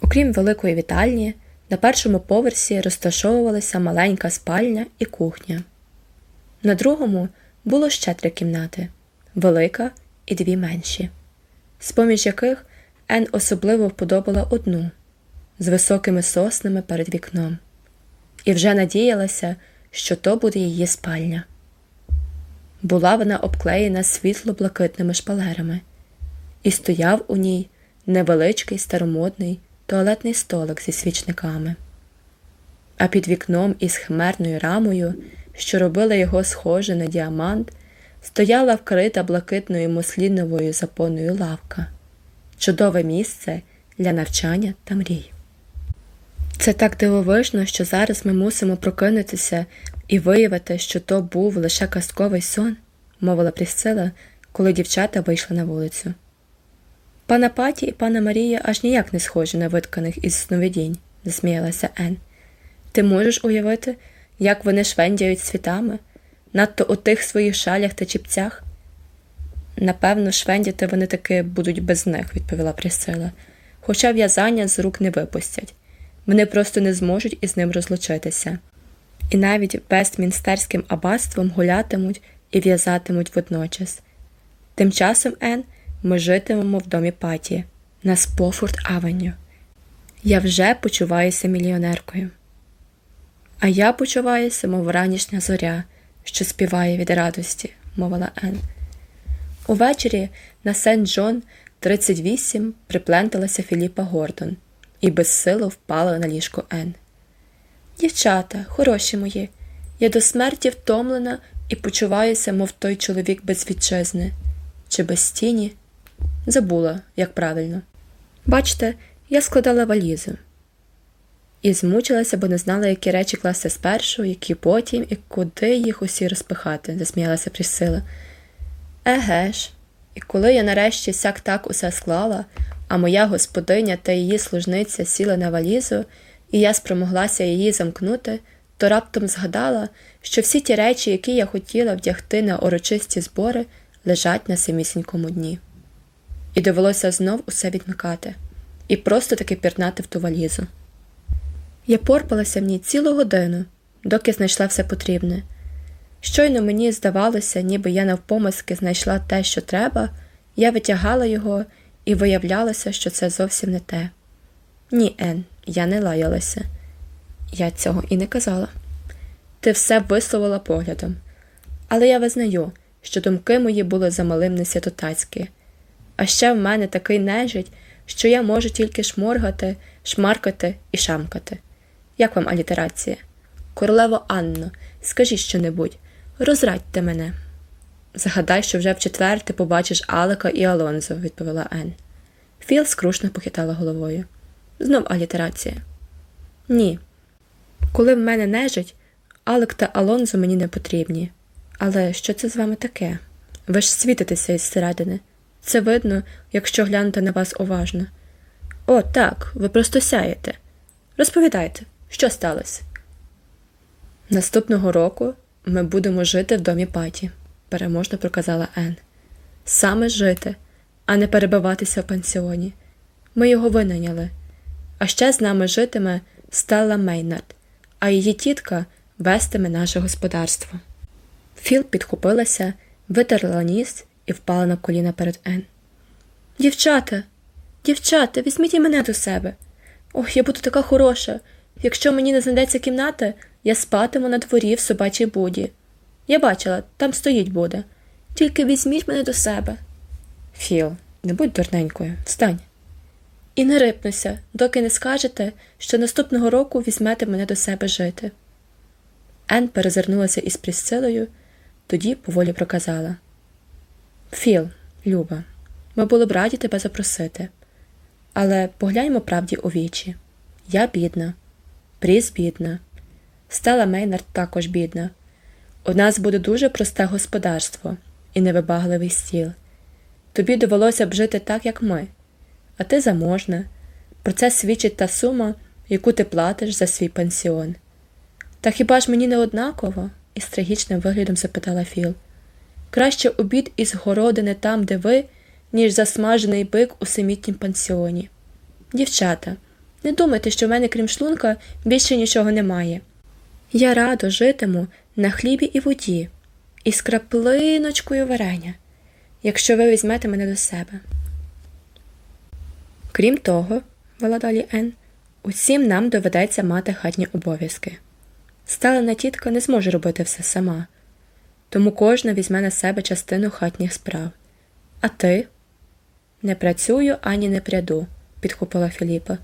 Окрім великої вітальні, на першому поверсі розташовувалася маленька спальня і кухня. На другому було ще три кімнати велика і дві менші, з поміж яких Ен особливо вподобала одну з високими соснами перед вікном, і вже надіялася, що то буде її спальня. Була вона обклеєна світло-блакитними шпалерами, і стояв у ній невеличкий старомодний туалетний столик зі свічниками, а під вікном із хмерною рамою, що робила його схоже на діамант, стояла вкрита блакитною мусліновою запоною лавка, чудове місце для навчання та мрій. Це так дивовижно, що зараз ми мусимо прокинутися і виявити, що то був лише казковий сон, мовила Прісцила, коли дівчата вийшли на вулицю. Пана Паті і пана Марія аж ніяк не схожі на витканих із сновидінь, засміялася Ен. Ти можеш уявити, як вони швендяють світами, надто у тих своїх шалях та чіпцях? Напевно, швендяти вони таки будуть без них, відповіла Присила, хоча в'язання з рук не випустять. Вони просто не зможуть із ним розлучитися. І навіть Вестмінстерським аббатством гулятимуть і в'язатимуть водночас. Тим часом, Ен, ми житимемо в домі Паті на Спофорд Авеню. Я вже почуваюся мільйонеркою. А я почуваюся, мов ранішня зоря, що співає від радості, мовила Ен. Увечері на Сент Джон 38 припленталася Філіпа Гордон і безсило впала на ліжко Ен. Дівчата, хороші мої, я до смерті втомлена і почуваюся, мов той чоловік без вітчизни. Чи без тіні? Забула, як правильно. Бачте, я складала валізу. І змучилася, бо не знала, які речі класти спершу, які потім, і куди їх усі розпихати, засміялася Присила. Еге ж, і коли я нарешті сяк так усе склала, а моя господиня та її служниця сіли на валізу, і я спромоглася її замкнути, то раптом згадала, що всі ті речі, які я хотіла вдягти на урочисті збори, лежать на самісінькому дні. І довелося знов усе відмикати і просто таки пірнати в ту валізу. Я порпалася в ній цілу годину, доки знайшла все потрібне. Щойно мені здавалося, ніби я навпомиски знайшла те, що треба, я витягала його і виявлялося, що це зовсім не те. Ні, Ен, я не лаялася. Я цього і не казала. Ти все висловила поглядом, але я визнаю, що думки мої були замалим не святотацькі. А ще в мене такий нежить, що я можу тільки шморгати, шмаркати і шамкати. Як вам алітерація? Королево Анно, скажіть щонебудь, розрадьте мене. Загадай, що вже в четвер ти побачиш Алека і Алонзо, відповіла Ен. Філ скрушно похитала головою. Знов алітерація. Ні. Коли в мене нежить, Алек та Алонзо мені не потрібні. Але що це з вами таке? Ви ж світитеся із середини. Це видно, якщо глянути на вас уважно. О, так, ви просто сяєте. Розповідайте, що сталося? Наступного року ми будемо жити в домі паті, переможно проказала Ен. Саме жити, а не перебиватися в пансіоні. Ми його винайняли. А ще з нами житиме Стелла Мейнард, а її тітка вестиме наше господарство. Філ підхопилася, витерла ніс і впала на коліна перед Ен. Дівчата, дівчата, візьміть і мене до себе. Ох, я буду така хороша. Якщо мені не знайдеться кімната, я спатиму на дворі в собачій буді. Я бачила, там стоїть буде. Тільки візьміть мене до себе. Філ, не будь дурненькою, встань. І не рипнуся, доки не скажете, що наступного року візьмете мене до себе жити. Ен перезирнулася із Присцилою, тоді поволі проказала Філ, Люба, ми були б раді тебе запросити. Але погляньмо правді у вічі. Я бідна, Пріс бідна, Стела Мейнард також бідна. У нас буде дуже просте господарство і невибагливий стіл. Тобі довелося б жити так, як ми, а ти заможна. Про це свідчить та сума, яку ти платиш за свій пансіон. Та хіба ж мені не однаково? із трагічним виглядом запитала Філ. Краще обід із городини там, де ви, ніж засмажений бик у самітнім пансіоні. Дівчата, не думайте, що в мене, крім шлунка, більше нічого немає. Я радо житиму на хлібі і воді, і з краплиночкою варення, якщо ви візьмете мене до себе. Крім того, вела далі Ен, усім нам доведеться мати хатні обов'язки. Сталена тітка не зможе робити все сама, тому кожна візьме на себе частину хатніх справ. А ти? Не працюю ані не пряду, підхопила Філіпа.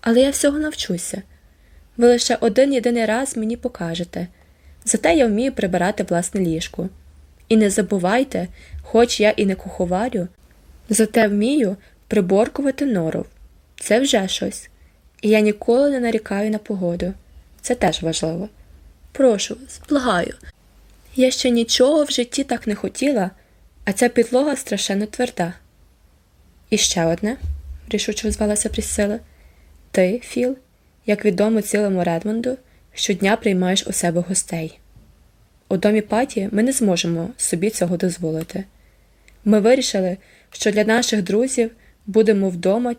Але я всього навчуся. Ви лише один єдиний раз мені покажете. Зате я вмію прибирати власне ліжко. І не забувайте, хоч я і не куховарю, зате вмію приборкувати норов. Це вже щось. І я ніколи не нарікаю на погоду. Це теж важливо. Прошу вас, благаю. Я ще нічого в житті так не хотіла, а ця підлога страшенно тверда. І ще одне, рішуче звалася Присила. Ти, Філ, як відомо цілому Редмонду, щодня приймаєш у себе гостей. У домі паті ми не зможемо собі цього дозволити. Ми вирішили, що для наших друзів будемо вдома